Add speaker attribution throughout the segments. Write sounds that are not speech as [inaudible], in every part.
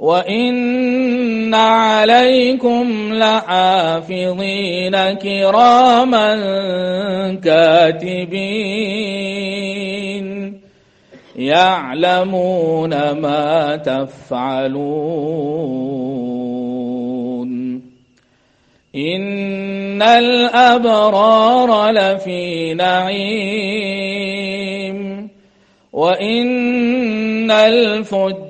Speaker 1: وإن عليكم لحافظين كراما كاتبين يعلمون ما تفعلون إن الأبرار لفي نعيم وإن الفجار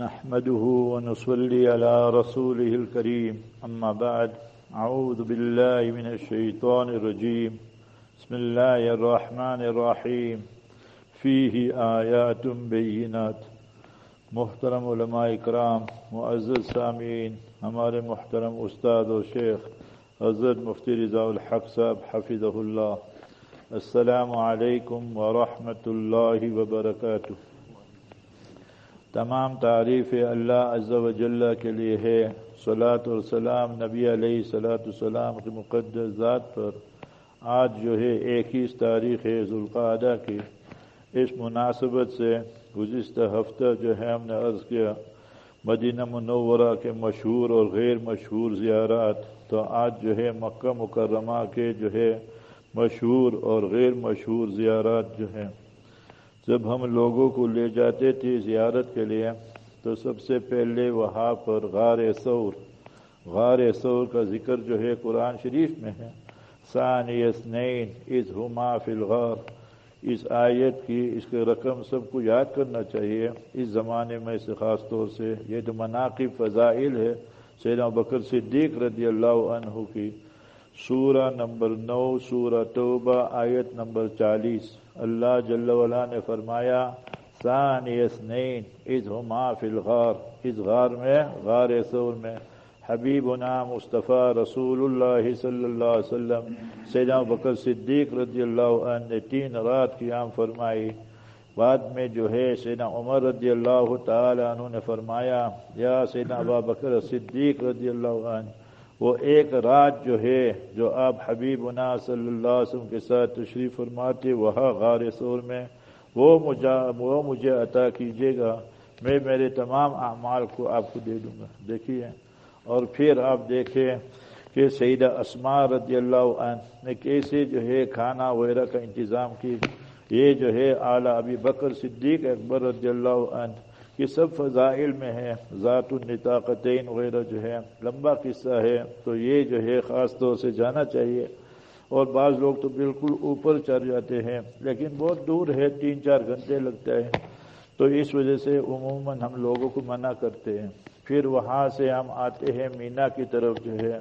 Speaker 2: نحمده ونصلي على رسوله الكريم. أما بعد، أعوذ بالله من الشيطان الرجيم. بسم الله الرحمن الرحيم. فيه آيات بينات. محترم علماء اکرام، معزز سامعین، ہمارے محترم استاد و شیخ، حضرت مفتی رضا الحق صاحب حفظ اللہ. السلام علیکم ورحمۃ اللہ وبرکاتہ. تمام تعریف اللہ عز و جل کے لیے ہے۔ صلاۃ والسلام نبی علیہ صلاۃ السلام کے مقدس ذات پر۔ آج جو ہے ایک ہی تاریخ ہے ذوالقعدہ کی۔ اس مناسبت سے گزشتہ ہفتہ جو ہے ہم نے عرض کیا، مدینہ منورہ کے مشہور اور غیر مشہور زیارات۔ تو آج جو ہے مکہ مکرمہ کے جو ہے مشہور اور غیر مشہور زیارات جو ہیں۔ جب ہم لوگوں کو لے جاتے تھے زیارت کے لیے، تو سب سے پہلے وہاں پر غار سور غار سور کا ذکر جو ہے قرآن شریف میں ہے۔ ثانی اسنین از ہما فی الغار۔ اس آیت کی، اس کے رقم سب کو یاد کرنا چاہیے۔ اس زمانے میں سے خاص طور سے یہ جو مناقب فضائل ہے، سیدنا بکر صدیق رضی اللہ عنہ کی سورہ نمبر نو، سورہ توبہ، آیت نمبر چالیس۔ اللہ جل ولا نے فرمایا، ثانی اسنین از ہما فی الغار۔ اس غار میں، غار سور میں حبیبنا مصطفیٰ رسول اللہ صلی اللہ علیہ وسلم، سیدنا بکر صدیق رضی اللہ عنہ نے تین رات قیام فرمائی۔ بعد میں جو ہے، سیدنا عمر رضی اللہ تعالی عنہ نے فرمایا، یا سیدنا ابا بکر صدیق رضی اللہ عنہ وہ ایک رات جو ہے، جو آپ حبیب صلی اللہ علیہ وسلم کے ساتھ تشریف فرماتے، وہاں غار سور میں، وہ مجھا وہ مجھے عطا کیجیے گا، میں میرے تمام اعمال کو آپ کو دے دوں گا۔ دیکھیے، اور پھر آپ دیکھیں کہ سیدہ اسما رضی اللہ عنہ نے کیسے جو ہے کھانا وغیرہ کا انتظام کی یہ جو ہے اعلیٰ ابی بکر صدیق اکبر رضی اللہ عنہ یہ سب فضائل میں ہے ذات النطاقتین وغیرہ جو ہے لمبا قصہ ہے، تو یہ جو ہے خاص طور سے جانا چاہیے۔ اور بعض لوگ تو بالکل اوپر چڑھ جاتے ہیں، لیکن بہت دور ہے، تین چار گھنٹے لگتا ہے۔ تو اس وجہ سے عموماً ہم لوگوں کو منع کرتے ہیں۔ پھر وہاں سے ہم آتے ہیں مینا کی طرف جو ہے۔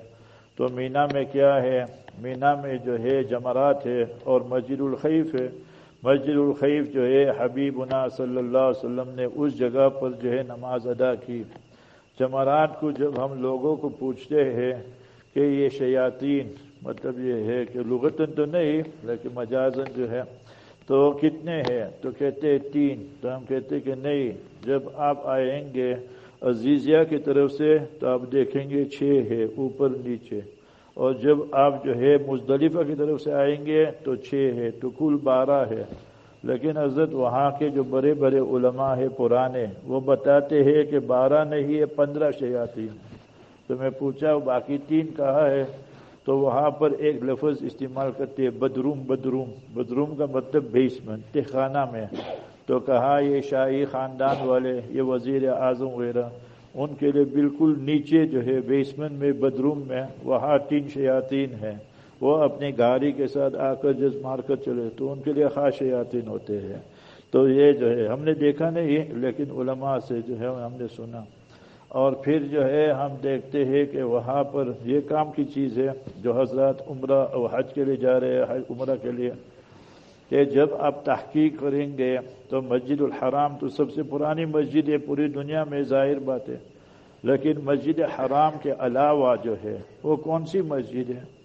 Speaker 2: تو مینا میں کیا ہے؟ مینا میں جو ہے جمرات ہے اور مسجد الخیف ہے۔ مسجد الخیف جو ہے، حبیبنا صلی اللہ علیہ وسلم نے اس جگہ پر جو ہے نماز ادا کی۔ جمرات کو جب ہم لوگوں کو پوچھتے ہیں کہ یہ شیاطین مطلب یہ ہے کہ لغتن تو نہیں، لیکن مجازن جو ہے، تو کتنے ہیں؟ تو کہتے ہیں تین۔ تو ہم کہتے کہ نہیں، جب آپ آئیں گے عزیزیہ کی طرف سے تو آپ دیکھیں گے چھ ہے اوپر نیچے۔ اور جب آپ جو ہے مزدلفہ کی طرف سے آئیں گے تو چھ ہے تو کل بارہ ہے۔ لیکن حضرت وہاں کے جو بڑے بڑے علماء ہیں پرانے، وہ بتاتے ہیں کہ بارہ نہیں ہے، پندرہ شیاتی تو میں پوچھا، باقی تین کہا ہے؟ تو وہاں پر ایک لفظ استعمال کرتے ہیں، بدروم بدروم۔ بدروم کا مطلب بیسمنٹ تخانہ میں۔ تو کہا، یہ شاہی خاندان والے، یہ وزیر اعظم وغیرہ۔ ان کے لیے بالکل نیچے جو ہے بیسمنٹ میں بدروم میں، وہاں تین شیاطین ہیں۔ وہ اپنی گاڑی کے ساتھ آ کر جس مار کر چلے، تو ان کے لیے خاص شیاطین ہوتے ہیں۔ تو یہ جو ہے، ہم نے دیکھا نہیں، لیکن علماء سے جو ہے ہم نے سنا۔ اور پھر جو ہے ہم دیکھتے ہیں کہ وہاں پر یہ کام کی چیز ہے جو حضرات عمرہ اور حج کے لیے جا رہے ہیں عمرہ کے لیے۔ کہ جب آپ تحقیق کریں گے تو مسجد الحرام تو سب سے پرانی مسجد ہے، پوری دنیا میں ظاہر بات ہے۔ لیکن مسجد حرام کے علاوہ جو ہے، وہ کون سی مسجد ہے؟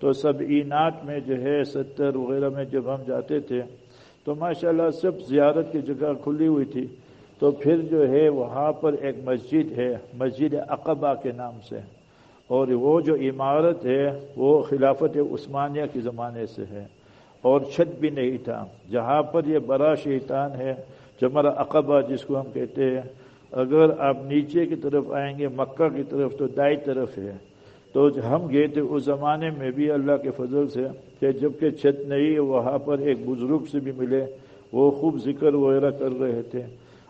Speaker 2: تو سب اینات میں جو ہے، ستر وغیرہ میں جب ہم جاتے تھے، تو ماشاءاللہ سب زیارت کی جگہ کھلی ہوئی تھی۔ تو پھر جو ہے، وہاں پر ایک مسجد ہے، مسجد اقبا کے نام سے۔ اور وہ جو عمارت ہے، وہ خلافت عثمانیہ کے زمانے سے ہے۔ اور چھت بھی نہیں تھا۔ جہاں پر یہ بڑا شیطان ہے جمر اقبا جس کو ہم کہتے ہیں، اگر آپ نیچے کی طرف آئیں گے، مکہ کی طرف، تو دائیں طرف ہے۔ تو ہم گئے تھے، اس زمانے میں بھی اللہ کے فضل سے کہ جبکہ چھت نہیں، وہاں پر ایک بزرگ سے بھی ملے۔ وہ خوب ذکر وغیرہ کر رہے تھے۔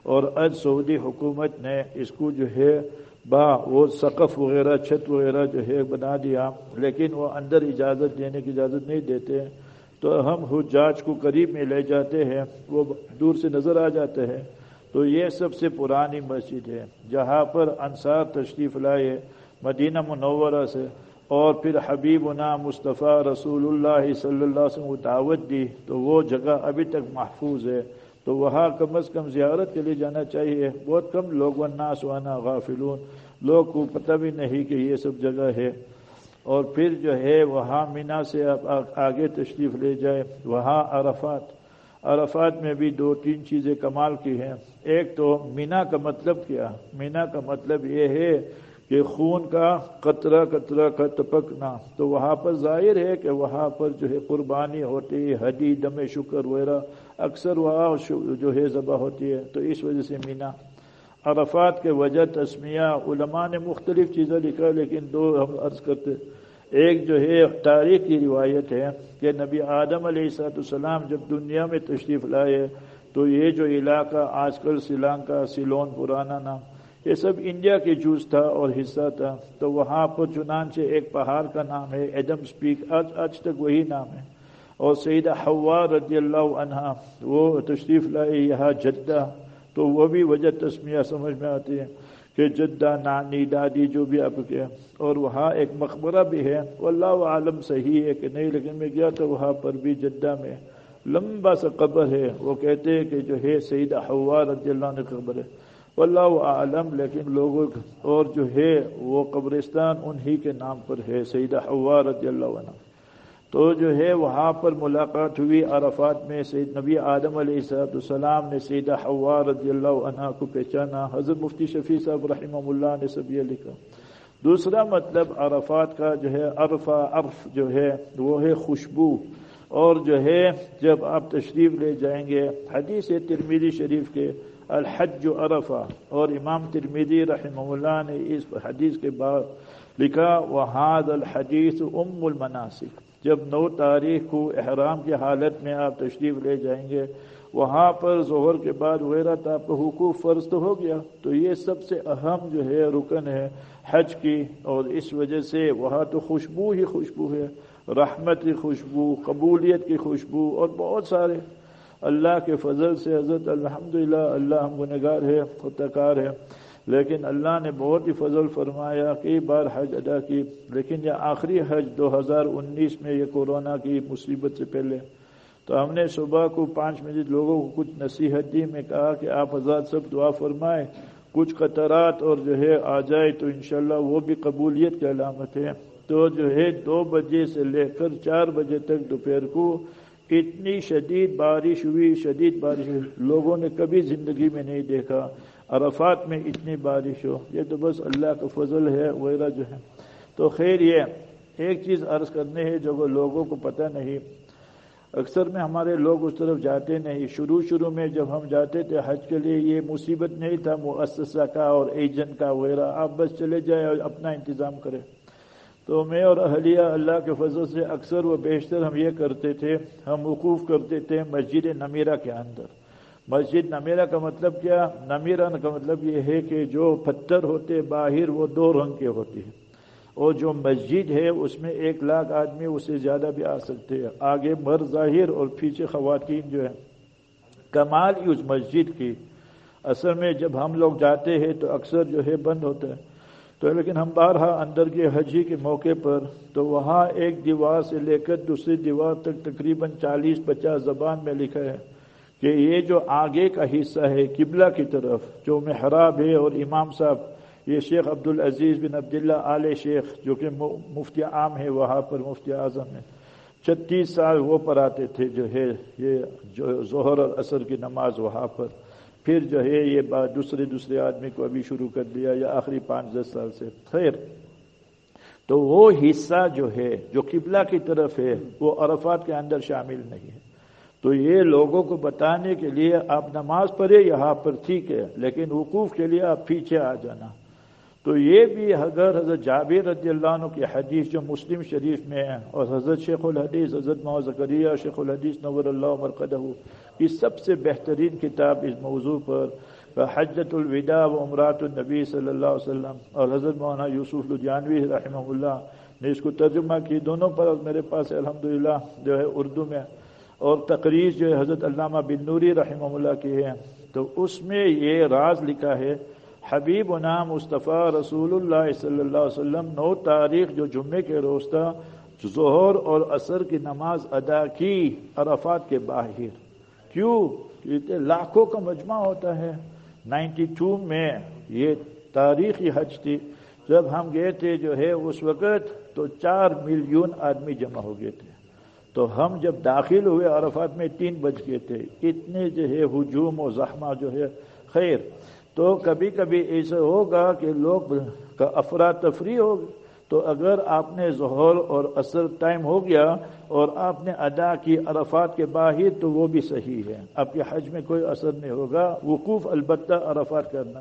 Speaker 2: اور اج سعودی حکومت نے اس کو جو ہے، با وہ سقف وغیرہ، چھت وغیرہ جو ہے، بنا دیا۔ لیکن وہ اندر اجازت دینے کی اجازت نہیں دیتے۔ تو ہم حجاج کو قریب میں لے جاتے ہیں، وہ دور سے نظر آ جاتے ہیں۔ تو یہ سب سے پرانی مسجد ہے، جہاں پر انصار تشریف لائے مدینہ منورہ سے۔ اور پھر حبیبنا مصطفیٰ رسول اللہ صلی اللہ سے دعوت دی، تو وہ جگہ ابھی تک محفوظ ہے۔ تو وہاں کم از کم زیارت کے لیے جانا چاہیے۔ بہت کم لوگ الناس وانا غافلون۔ لوگ کو پتہ بھی نہیں کہ یہ سب جگہ ہے۔ اور پھر جو ہے وہاں مینا سے آپ آگے تشریف لے جائے وہاں عرفات۔ عرفات میں بھی دو تین چیزیں کمال کی ہیں۔ ایک تو مینا کا مطلب کیا؟ مینا کا مطلب یہ ہے کہ خون کا قطرہ قطرہ کا ٹپکنا۔ تو وہاں پر ظاہر ہے کہ وہاں پر جو ہے قربانی ہوتی ہے حدی دم، شکر، وغیرہ اکثر وہاں جو ہے ذبح ہوتی ہے۔ تو اس وجہ سے مینا۔ عرفات کے وجہ تسمیہ، علماء نے مختلف چیزیں لکھا، لیکن دو ہم عرض کرتے ایک جو ہے تاریخ کی روایت ہے کہ نبی آدم علیہ سات السلام جب دنیا میں تشریف لائے، تو یہ جو علاقہ آج کل سلانکا سیلون پرانا نام، یہ سب انڈیا کے جوس تھا اور حصہ تھا۔ تو وہاں پر چنانچہ ایک پہاڑ کا نام ہے، ایڈم سپیک، آج آج تک وہی نام ہے۔ اور سیدہ حوا رضی اللہ عنہ، وہ تشریف لائے یہاں جدہ، تو وہ بھی وجہ تسمیہ سمجھ میں آتی ہے۔ کہ جدہ نانی دادی جو بھی آپ کے اور وہاں ایک مقبرہ بھی ہے وہ اللہ عالم صحیح ہے کہ نہیں، لیکن میں گیا تو وہاں پر بھی جدہ میں لمبا سا قبر ہے۔ وہ کہتے ہیں کہ جو ہے سیدہ حوا رضی اللہ عنہ قبر ہے۔ واللہ عالم، لیکن لوگوں اور جو ہے وہ قبرستان انہی کے نام پر ہے، سیدہ حوا رضی اللہ عنہ۔ تو جو ہے وہاں پر ملاقات ہوئی عرفات میں سید نبی آدم علیہ صاحب السلام نے سیدہ حوا رضی اللہ عنہ کو پہچانا، حضرت مفتی شفیع صاحب رحمہ اللہ نے سب یہ لکھا۔ دوسرا مطلب عرفات کا جو ہے عرفہ عرف جو ہے، وہ ہے خوشبو۔ اور جو ہے جب آپ تشریف لے جائیں گے حدیث ترمیدی شریف کے الحج عرفہ، اور امام ترمیدی رحمہ اللہ نے اس حدیث کے بعد لکھا وحاد الحدیث ام المناسک جب نو تاریخ کو احرام کی حالت میں آپ تشریف لے جائیں گے، وہاں پر ظہر کے بعد وغیرہ تو آپ کا حقوق فرض تو ہو گیا۔ تو یہ سب سے اہم جو ہے رکن ہے حج کی، اور اس وجہ سے وہاں تو خوشبو ہی خوشبو ہے، رحمت کی خوشبو، قبولیت کی خوشبو، اور بہت سارے۔ اللہ کے فضل سے حضرت الحمد اللہ ہم گنگار ہے خطکار ہے لیکن اللہ نے بہت ہی فضل فرمایا کئی بار حج ادا کی، لیکن یہ آخری حج دو ہزار انیس میں یہ کورونا کی مصیبت سے پہلے۔ تو ہم نے صبح کو پانچ منٹ لوگوں کو کچھ نصیحت دی، میں کہا کہ آپ حضرات سب دعا فرمائے کچھ قطرات اور جو ہے آ جائے تو انشاءاللہ وہ بھی قبولیت کی علامت ہے۔ تو جو ہے دو بجے سے لے کر چار بجے تک دوپہر کو اتنی شدید بارش ہوئی، شدید بارش ہوئی، لوگوں نے کبھی زندگی میں نہیں دیکھا۔ عرفات میں اتنی بارش ہو، یہ تو بس اللہ کا فضل ہے وغیرہ جو ہے۔ تو خیر یہ ایک چیز عرض کرنے ہے، جو لوگوں کو پتہ نہیں۔ اکثر میں ہمارے لوگ اس طرف جاتے نہیں۔ شروع شروع میں جب ہم جاتے تھے حج کے لیے، یہ مصیبت نہیں تھا، مؤسسہ کا اور ایجنٹ کا وغیرہ آپ بس چلے جائیں اور اپنا انتظام کریں۔ تو میں اور اہلیہ اللہ کے فضل سے اکثر و بیشتر ہم یہ کرتے تھے، ہم وقوف کرتے تھے مسجد نمیرہ کے اندر۔ مسجد نمیرہ کا مطلب کیا؟ نمیرہ کا مطلب یہ ہے کہ جو پتھر ہوتے باہر وہ دو رنگ کے ہوتے ہیں۔ اور جو مسجد ہے اس میں ایک لاکھ آدمی اس سے زیادہ بھی آ سکتے ہیں۔ آگے مر ظاہر اور پیچھے خواتین جو ہے کمال ہی اس مسجد کی۔ اصل میں جب ہم لوگ جاتے ہیں تو اکثر جو ہے بند ہوتا ہے۔ تو لیکن ہم بارہا اندر کے حجی کے موقع پر تو وہاں ایک دیوار سے لے کر دوسری دیوار تک تقریباً چالیس پچاس زبان میں لکھا ہے۔ کہ یہ جو آگے کا حصہ ہے، قبلہ کی طرف، جو محراب ہے اور امام صاحب، یہ شیخ عبد العزیز بن عبداللہ آل شیخ، جو کہ مفتی عام ہے، وہاں پر مفتی اعظم ہے۔ چھتیس سال وہ پر آتے تھے جو ہے، یہ جو ظہر اور عصر کی نماز وہاں پر۔ پھر جو ہے، یہ بات دوسرے دوسرے آدمی کو ابھی شروع کر دیا یا آخری پانچ، دس سال سے۔ خیر۔ تو وہ حصہ جو ہے، جو قبلہ کی طرف ہے، وہ عرفات کے اندر شامل نہیں ہے۔ تو یہ لوگوں کو بتانے کے لیے آپ نماز پڑھے، یہاں پر ٹھیک ہے، لیکن وقوف کے لیے آپ پیچھے آ جانا۔ تو یہ بھی اگر حضرت جابر رضی اللہ عنہ کی حدیث جو مسلم شریف میں ہے، اور حضرت شیخ الحدیث، حضرت محض شیخ الحدیث نور اللہ مرکدہ یہ سب سے بہترین کتاب اس موضوع پر حجت الوداع و عمرات النبی صلی اللہ علیہ وسلم، اور حضرت مولانا یوسف الجانوی رحمہ اللہ نے اس کو ترجمہ کی۔ دونوں پر میرے پاس الحمدللہ جو ہے اردو میں۔ اور تقریر جو ہے حضرت علامہ بن نوری رحمہ اللہ کی ہے، تو اس میں یہ راز لکھا ہے حبیب نام مصطفیٰ رسول اللہ صلی اللہ علیہ وسلم نو تاریخ جو جمعے کے روز تھا، ظہر اور عصر کی نماز ادا کی عرفات کے باہر۔ کیوں؟ لاکھوں کا مجمع ہوتا ہے۔ نائنٹی ٹو میں یہ تاریخی حج تھی۔ جب ہم گئے تھے جو ہے اس وقت تو چار ملین آدمی جمع ہو گئے تھے۔ تو ہم جب داخل ہوئے عرفات میں تین بج گئے تھے، اتنے جو ہے ہجوم و زخمہ جو ہے، خیر۔ تو کبھی کبھی ایسا ہوگا کہ لوگ کا افراتفری ہوگی تو اگر آپ نے ظہر اور اثر ٹائم ہو گیا اور آپ نے ادا کی عرفات کے باہر، تو وہ بھی صحیح ہے۔ آپ کے حج میں کوئی اثر نہیں ہوگا۔ وقوف البتہ عرفات کرنا۔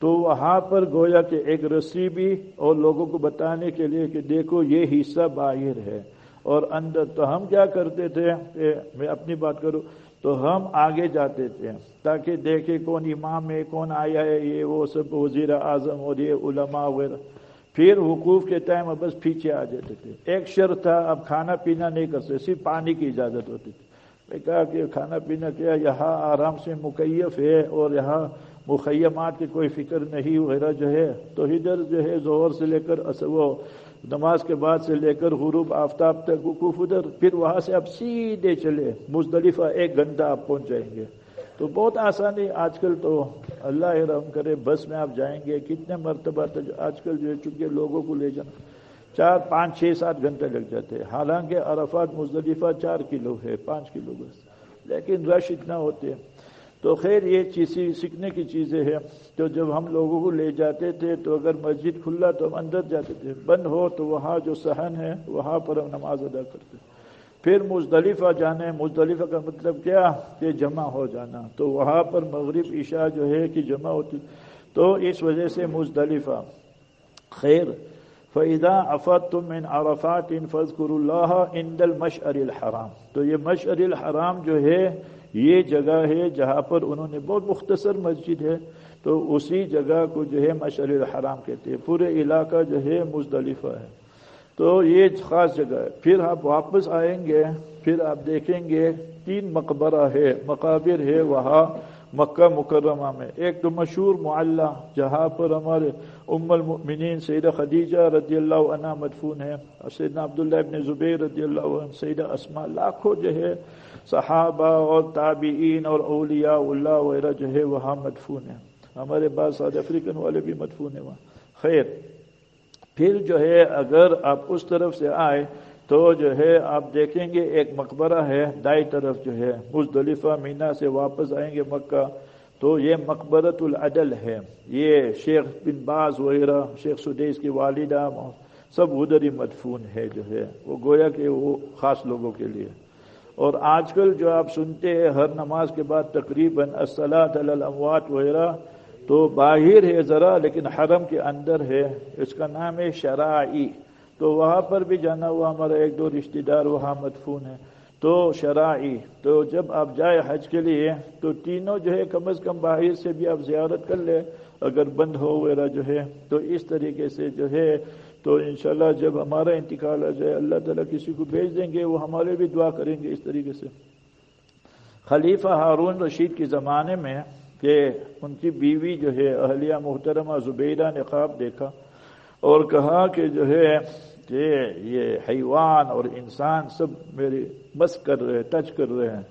Speaker 2: تو وہاں پر گویا کہ ایک رسی بھی اور لوگوں کو بتانے کے لیے کہ دیکھو، یہ حصہ باہر ہے۔ اور اندر تو ہم کیا کرتے تھے؟ میں اپنی بات کروں، تو ہم آگے جاتے تھے، تاکہ دیکھے کون امام ہے، کون آیا ہے، یہ وہ سب وزیر اعظم اور یہ علماء وغیرہ۔ پھر وقوف کے ٹائم بس پیچھے آ جاتے تھے۔ ایک شرط تھا، اب کھانا پینا نہیں کر سکتے، صرف پانی کی اجازت ہوتی تھی۔ میں کہا کہ کھانا پینا کیا؟ یہاں آرام سے مکیف ہے اور یہاں مخیمات کی کوئی فکر نہیں، وغیرہ جو ہے، تو ادھر جو ہے زہر سے لے کر وہ نماز کے بعد سے لے کر غروب آفتاب تک وقوف ادھر، پھر وہاں سے اب سیدھے چلے، مزدلفہ ایک گھنٹہ آپ پہنچ جائیں گے۔ تو بہت آسانی آج کل تو اللہ رحم کرے، بس میں آپ جائیں گے، کتنے مرتبہ آج کل جو ہے، چونکہ لوگوں کو لے جانا چار، پانچ، چھ، سات گھنٹے لگ جاتے ہیں۔ حالانکہ عرفات، مزدلفہ چار کلو ہے، پانچ کلو بس۔ لیکن رش اتنا ہوتے ہیں۔ تو خیر یہ چیزیں سیکھنے کی چیزیں ہیں تو جب ہم لوگوں کو لے جاتے تھے تو اگر مسجد کھلا تو ہم اندر جاتے تھے۔ بند ہو تو وہاں جو صحن ہے وہاں پر ہم نماز ادا کرتے پھر مزدلفہ جانے، مزدلفہ کا مطلب کیا کہ جمع ہو جانا۔ تو وہاں پر مغرب عشاء جو ہے کہ جمع ہوتی۔ تو اس وجہ سے مزدلفہ، خیر فیدا افت تم ان عرفات ان فضکر اللہ ان دل الحرام۔ تو یہ مشعر الحرام جو ہے یہ جگہ ہے جہاں پر انہوں نے بہت مختصر مسجد ہے، تو اسی جگہ کو جو ہے مشعر الحرام کہتے ہیں، پورے علاقہ جو ہے مزدلفہ ہے۔ تو یہ خاص جگہ ہے۔ پھر آپ واپس آئیں گے، پھر آپ دیکھیں گے تین مقبرہ ہے، مقابر ہے وہاں مکہ مکرمہ میں۔ ایک تو مشہور معلّہ، جہاں پر ہمارے ام المؤمنین سید خدیجہ رضی اللہ عنہ مدفون ہے سیدنا عبداللہ ابن زبیر رضی اللہ عنہ، سیدہ اسما لاکھوں جو ہے صحابہ اور تابعین اور اولیاء اللہ وغیرہ جو ہے وہاں مدفون ہیں۔ ہمارے بعض ساؤتھ افریقن والے بھی مدفون ہیں وہاں۔ خیر، پھر جو ہے اگر آپ اس طرف سے آئے تو جو ہے آپ دیکھیں گے ایک مقبرہ ہے، دائیں طرف جو ہے مزدلفہ مینا سے واپس آئیں گے مکہ۔ تو یہ مقبرت العدل ہے۔ یہ شیخ بن باز وغیرہ، شیخ سدیس کی والدہ، سب ادھر ہی مدفون ہے جو ہے۔ وہ گویا کہ وہ خاص لوگوں کے لیے۔ اور آج کل جو آپ سنتے ہیں، ہر نماز کے بعد تقریباً اسلط الاموات وغیرہ، تو باہر ہے ذرا، لیکن حرم کے اندر ہے، اس کا نام ہے شراعی تو وہاں پر بھی جانا ہوا ہمارا ایک دو رشتہ دار وہاں مدفون ہے تو شراعی تو جب آپ جائے حج کے لیے، تو تینوں جو ہے، کم از کم باہر سے بھی آپ زیارت کر لیں۔ اگر بند ہو وغیرہ جو ہے، تو اس طریقے سے جو ہے تو انشاءاللہ جب ہمارا انتقال آ جائے، اللہ تعالیٰ کسی کو بھیج دیں گے، وہ ہمارے بھی دعا کریں گے اس طریقے سے۔ خلیفہ ہارون رشید کے زمانے میں کہ ان کی بیوی جو ہے، اہلیہ محترمہ زبیدہ نے خواب دیکھا اور کہا کہ جو ہے کہ یہ حیوان اور انسان سب میری بس کر رہے ٹچ کر رہے ہیں۔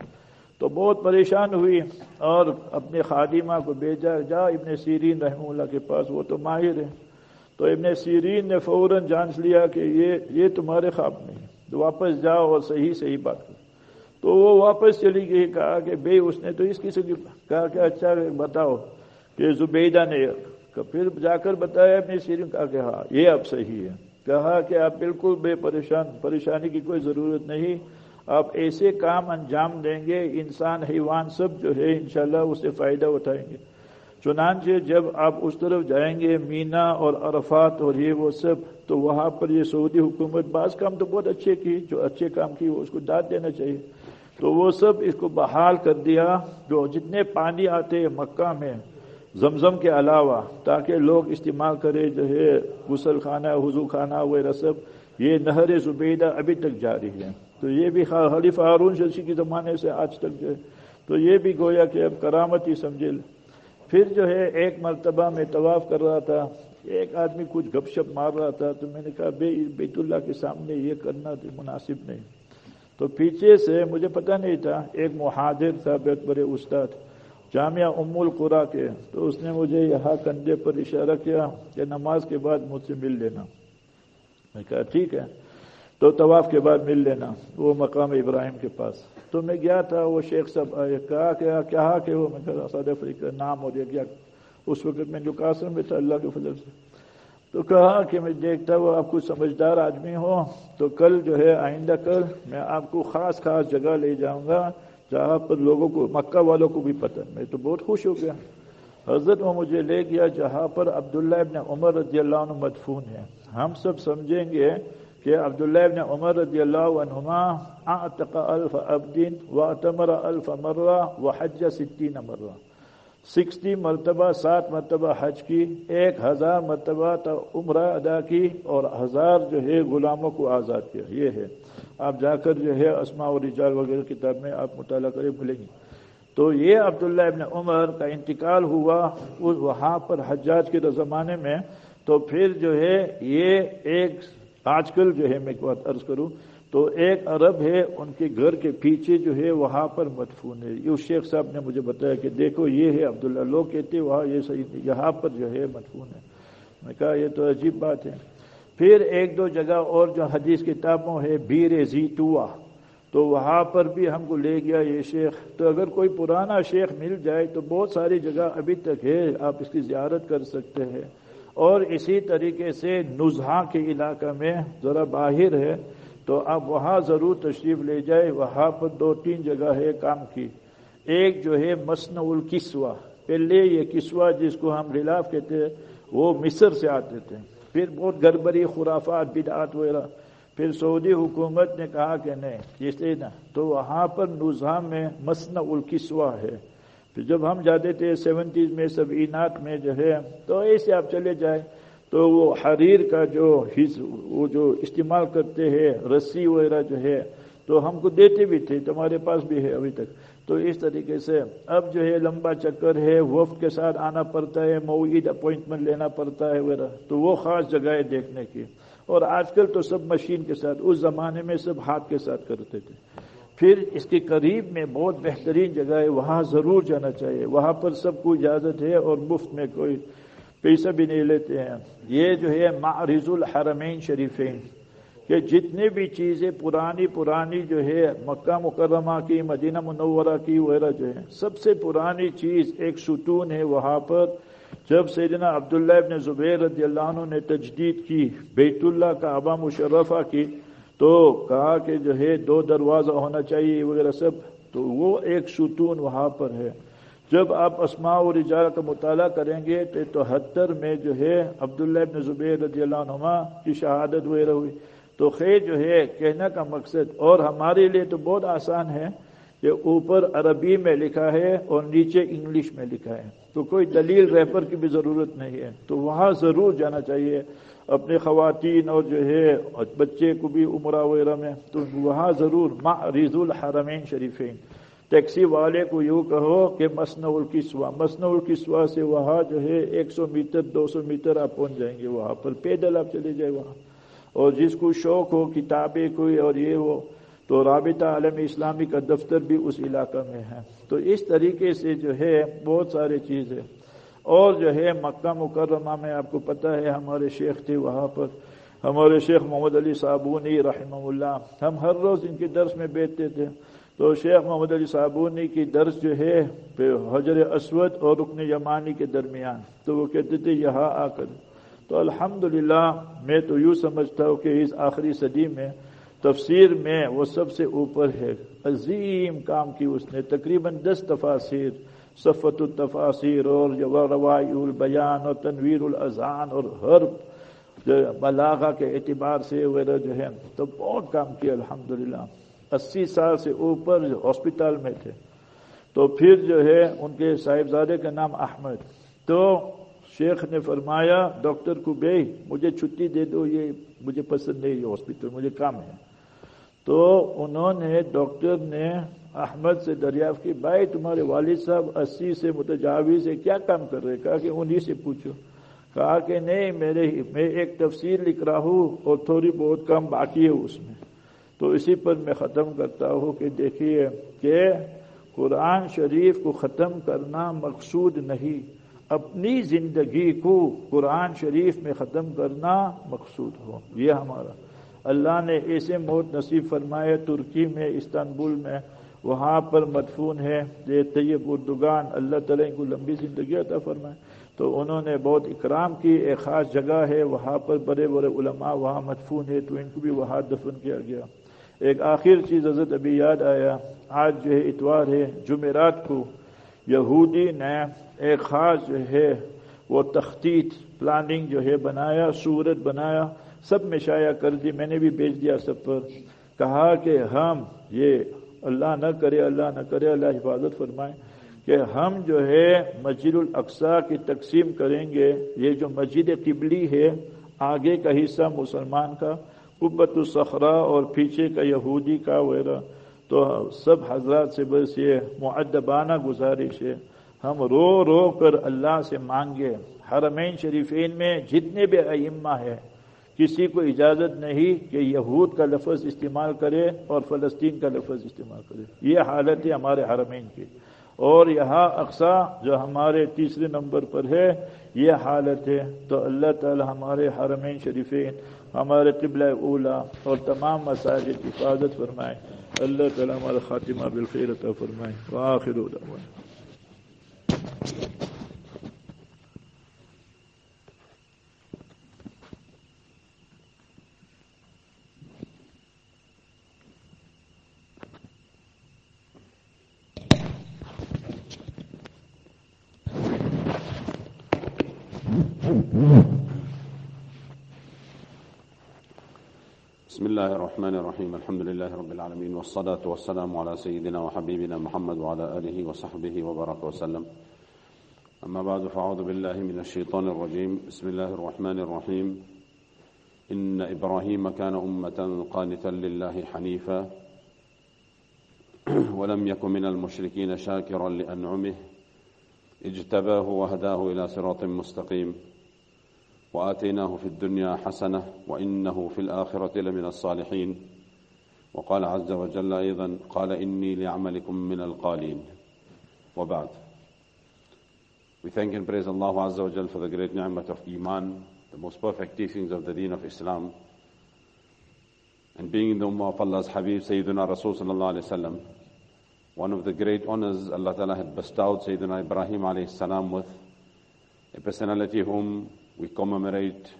Speaker 2: تو بہت پریشان ہوئی اور اپنے خادمہ کو بھیجا، جا ابن سیرین رحمہ اللہ کے پاس، وہ تو ماہر ہے تو ابن سیرین نے فوراً جانچ لیا کہ یہ یہ تمہارے خواب نہیں تو واپس جاؤ اور صحیح صحیح بات کرو۔ تو وہ واپس چلی گئی، کہا کہ بے، اس نے تو اس کسی کی کہا کہ اچھا بتاؤ کہ زبیدہ نے پھر جا کر بتایا اپنی سیرین، کہا کہ ہاں یہ اب صحیح ہے۔ کہا کہ آپ بالکل بے پریشان، پریشانی کی کوئی ضرورت نہیں۔ آپ ایسے کام انجام دیں گے، انسان، حیوان سب جو ہے، انشاءاللہ اسے فائدہ اٹھائیں گے۔ چنانچہ جب آپ اس طرف جائیں گے، مینا اور عرفات اور یہ وہ سب، تو وہاں پر یہ سعودی حکومت بعض کام تو بہت اچھے کی، جو اچھے کام کی وہ اس کو داد دینا چاہیے۔ تو وہ سب اس کو بحال کر دیا، جو جتنے پانی آتے مکہ میں، زمزم کے علاوہ، تاکہ لوگ استعمال کرے، جو ہے غسل خانہ حضو خانہ، وغیرہ سب، یہ نہر زبیدہ ابھی تک جاری ہے۔ تو یہ بھی خلیف ہارون شرشی کے زمانے سے آج تک جو ہے۔ تو یہ بھی گویا کہ اب کرامت ہی سمجھے۔ پھر جو ہے ایک مرتبہ میں طواف کر رہا تھا، ایک آدمی کچھ گپ شپ مار رہا تھا، تو میں نے کہا، بے بیت اللہ کے سامنے یہ کرنا مناسب نہیں. تو پیچھے سے مجھے پتہ نہیں تھا، ایک محاذر تھا، بہت بڑے استاد، جامعہ ام القرا کے۔ تو اس نے مجھے یہاں کندھے پر اشارہ کیا کہ نماز کے بعد مجھ سے مل لینا۔ میں کہا، ٹھیک ہے۔ تو طواف کے بعد مل لینا، وہ مقام ابراہیم کے پاس۔ تو میں گیا تھا؟ وہ شیخ صاحب آئے، کہا کیا ہاں، کہا کہ وہ میں کہا سعود افریقہ نام ہو گیا۔ اس وقت میں جو قاسم میں تھا، اللہ کے فضل سے۔ تو کہا کہ میں دیکھتا وہ آپ کو سمجھدار آدمی ہو، تو کل جو ہے آئندہ کل میں آپ کو خاص خاص جگہ لے جاؤں گا، جہاں پر لوگوں کو، مکہ والوں کو بھی پتہ۔ میں تو بہت خوش ہو گیا۔ حضرت وہ مجھے لے گیا، جہاں پر عبداللہ ابن عمر رضی اللہ عنہ مدفون ہے ہم سب سمجھیں گے کہ عبداللہ ابن عمر رضی اللہ عنہما اعتق الف عبدین و اتمر الف مرہ و حج ستین مرہ۔ سکسٹی مرتبہ، سات مرتبہ حج کی، ایک ہزار مرتبہ عمرہ ادا کی اور ہزار جو ہے غلاموں کو آزاد کیا۔ یہ ہے۔ آپ جا کر جو ہے اسما و رجال وغیرہ کتاب میں آپ مطالعہ کریں بھولیں گے تو یہ عبداللہ ابن عمر کا انتقال ہوا اس وہاں پر حجاج کے زمانے میں۔ تو پھر جو ہے یہ ایک آج کل جو ہے میں ایک بات عرض کروں، تو ایک عرب ہے، ان کے گھر کے پیچھے جو ہے وہاں پر مدفون ہے۔ یہ شیخ صاحب نے مجھے بتایا کہ دیکھو، یہ ہے عبداللہ، لوگ کہتے وہاں یہ صحیح یہاں پر جو ہے مدفون ہے۔ میں کہا یہ تو عجیب بات ہے۔ پھر ایک دو جگہ اور جو حدیث کتابوں ہے، بیر زیتوا، تو وہاں پر بھی ہم کو لے گیا یہ شیخ۔ تو اگر کوئی پرانا شیخ مل جائے تو بہت ساری جگہ ابھی تک ہے، آپ اس کی زیارت کر سکتے ہیں۔ اور اسی طریقے سے نزہا کے علاقہ میں ذرا باہر ہے، تو آپ وہاں ضرور تشریف لے جائے۔ وہاں پر دو تین جگہ ہے کام کی۔ ایک جو ہے مسن القسوا پہلے یہ کسوا جس کو ہم غلاف کہتے ہیں، وہ مصر سے آتے تھے۔ پھر بہت گڑبڑی خرافات، بدعات وغیرہ۔ پھر سعودی حکومت نے کہا کہ نہیں اس لیے نا تو وہاں پر نظام میں مسن القسوا ہے۔ پھر جب ہم جاتے تھے سیونٹیز میں سبعینات میں جو ہے، تو ایسے آپ چلے جائیں تو وہ حریر کا جو وہ جو استعمال کرتے ہیں، رسی وغیرہ جو ہے، تو ہم کو دیتے بھی تھے، تمہارے پاس بھی ہے ابھی تک۔ تو اس طریقے سے اب جو ہے لمبا چکر ہے، وفد کے ساتھ آنا پڑتا ہے موعید اپوائنٹمنٹ لینا پڑتا ہے وغیرہ۔ تو وہ خاص جگہ ہے دیکھنے کی۔ اور آج کل تو سب مشین کے ساتھ، اس زمانے میں سب ہاتھ کے ساتھ کرتے تھے۔ پھر اس کے قریب میں بہت بہترین جگہ ہے، وہاں ضرور جانا چاہیے۔ وہاں پر سب کو اجازت ہے اور مفت میں کوئی پیسہ بھی نہیں لیتے ہیں۔ یہ جو ہے معرض الحرمین شریفین، کہ جتنے بھی چیزیں پرانی پرانی جو ہے مکہ مکرمہ کی، مدینہ منورہ کی وغیرہ جو ہے سب سے پرانی چیز ایک ستون ہے۔ وہاں پر جب سیدنا عبداللہ ابن زبیر رضی اللہ عنہ نے تجدید کی، بیت اللہ کا عبا مشرفہ کی تو کہا کہ جو ہے دو دروازہ ہونا چاہیے، وغیرہ سب، تو وہ ایک ستون وہاں پر ہے۔ جب آپ اسماء اور اجارہ کا مطالعہ کریں گے تو تہتر میں جو ہے عبداللہ ابن زبیر رضی اللہ عنہ کی شہادت وغیرہ ہوئی۔ تو خیر جو ہے کہنے کا مقصد، اور ہمارے لیے تو بہت آسان ہے کہ اوپر عربی میں لکھا ہے اور نیچے انگلش میں لکھا ہے۔ تو کوئی دلیل ریپر کی بھی ضرورت نہیں ہے۔ تو وہاں ضرور جانا چاہیے۔ اپنے خواتین اور جو ہے بچے کو بھی عمرہ وغیرہ میں، تو وہاں ضرور ماں الحرمین شریفین۔ ٹیکسی والے کو یوں کہو کہ مسن القسوا مسن القسوا سے وہاں جو ہے ایک سو میٹر، دو سو میٹر آپ پہنچ جائیں گے وہاں پر، پیدل آپ چلے جائیں وہاں۔ اور جس کو شوق ہو کتابیں کوئی اور یہ ہو، تو رابطہ عالم اسلامی کا دفتر بھی اس علاقہ میں ہے۔ تو اس طریقے سے جو ہے بہت سارے چیز ہے۔ اور جو ہے مکہ مکرمہ میں آپ کو پتہ ہے ہمارے شیخ تھے وہاں پر۔ ہمارے شیخ محمد علی صابونی رحمہ اللہ۔ ہم ہر روز ان کے درس میں بیٹھتے تھے۔ تو شیخ محمد علی صابونی کی درس جو ہے حجر اسود اور رکن یمانی کے درمیان۔ تو وہ کہتے تھے، یہاں آ کر۔ تو الحمدللہ، میں تو یوں سمجھتا ہوں کہ اس آخری صدی میں تفسیر میں وہ سب سے اوپر ہے۔ عظیم کام کی اس نے، تقریباً دس تفاصیر صفت التفاصیر اور روائی البیان اور تنویر الاذان اور ہر بلاغا کے اعتبار سے وغیرہ جو ہے تو بہت کام کیا، الحمدللہ۔ اسی سال سے اوپر ہاسپٹل میں تھے۔ تو پھر جو ہے، ان کے صاحبزادے کا نام احمد۔ تو شیخ نے فرمایا، ڈاکٹر کو بے، مجھے چھٹی دے دو، یہ مجھے پسند نہیں، یہ ہاسپٹل مجھے کام ہے۔ تو انہوں نے، ڈاکٹر نے احمد سے دریافت کی، بھائی تمہارے والد صاحب اسی سے متجاوی سے کیا کام کر رہے کہا کہ انہی سے پوچھو۔ کہا کہ نہیں، میرے میں ایک تفسیر لکھ رہا ہوں اور تھوڑی بہت کم باقی ہے اس میں۔ تو اسی پر میں ختم کرتا ہوں کہ دیکھیے کہ قرآن شریف کو ختم کرنا مقصود نہیں۔ اپنی زندگی کو قرآن شریف میں ختم کرنا مقصود ہو۔ یہ ہمارا۔ اللہ نے ایسے موت نصیب فرمائے، ترکی میں، استنبول میں وہاں پر مدفون ہے، یہ طیب اردگان، اللہ تعالیٰ کو لمبی زندگی عطا فرمائے۔ تو انہوں نے بہت اکرام کی، ایک خاص جگہ ہے، وہاں پر بڑے بڑے علماء وہاں مدفون ہے تو ان کو بھی وہاں دفن کیا گیا۔ ایک آخر چیز حضرت ابھی یاد آیا، آج جو ہے اتوار ہے، جمعرات کو یہودی نے ایک خاص جو ہے وہ تختیت پلاننگ جو ہے بنایا، صورت بنایا، سب میں شائع کر دی، میں نے بھی بھیج دیا سب پر۔ کہا کہ ہم یہ اللہ نہ کرے، اللہ نہ کرے، اللہ حفاظت فرمائے کہ ہم جو ہے مسجد الاقصا کی تقسیم کریں گے۔ یہ جو مسجد قبلی ہے، آگے کا حصہ مسلمان کا قبت الصخرا اور پیچھے کا یہودی کا وغیرہ۔ تو سب حضرات سے بس یہ معدبانہ گزارش ہے۔ ہم رو رو کر اللہ سے مانگے۔ حرمین شریفین میں جتنے بھی ائمہ ہے کسی کو اجازت نہیں کہ یہود کا لفظ استعمال کرے اور فلسطین کا لفظ استعمال کرے۔ یہ حالت ہے ہمارے حرمین کی۔ اور یہاں اقسا جو ہمارے تیسرے نمبر پر ہے، یہ حالت ہے۔ تو اللہ تعالی ہمارے حرمین شریفین، ہمارے قبلہ اولا اور تمام مساجد حفاظت فرمائے۔ اللہ تعالی ہمارا خاتمہ بالخیر عطا فرمائے۔ وآخر دعوانا۔
Speaker 3: بسم الله الرحمن الرحيم. الحمد لله رب العالمين والصلاة والسلام على سيدنا وحبيبنا محمد وعلى آله وصحبه وبارك وسلم. أما بعد فأعوذ بالله من الشيطان الرجيم. بسم الله الرحمن الرحيم. إن إبراهيم كان أمة قانتا لله حنيفا ولم يكن من المشركين شاكرا لأنعمه. اجتباه وهداه إلى صراط مستقيم. وآتيناه في الدنيا حسنة وإنه في الآخرة لمن الصالحين وقال عز وجل أيضا قال إني لعملكم من القالين وبعد We thank and praise Allah Azza wa Jal for the great ni'mat of Iman, the most perfect teachings of the deen of Islam, and being in the Ummah of Allah's Habib Sayyidina Rasul Sallallahu Alaihi Wasallam, one of the great honors Allah Ta'ala had bestowed Sayyidina Ibrahim alayhi salam with, a personality whom we commemorate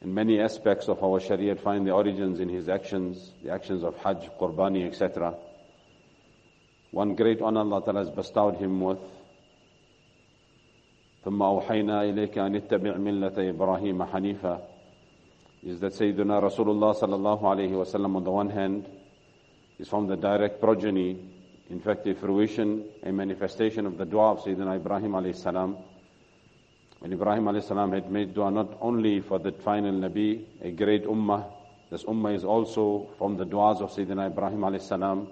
Speaker 3: in many aspects of our Shariat, find the origins in his actions, the actions of Hajj, Qurbani, etc. One great honor Allah Ta'ala has bestowed him with. ثم أوحينا إليك أن اتبع ملة إبراهيم حنيفا is that Sayyidina Rasulullah sallallahu alayhi wasallam on the one hand is from the direct progeny, in fact a fruition, a manifestation of the dua of Sayyidina Ibrahim alayhi salam. when Ibrahim salam had made dua not only for the final Nabi, a great ummah, this ummah is also from the duas of Sayyidina Ibrahim salam.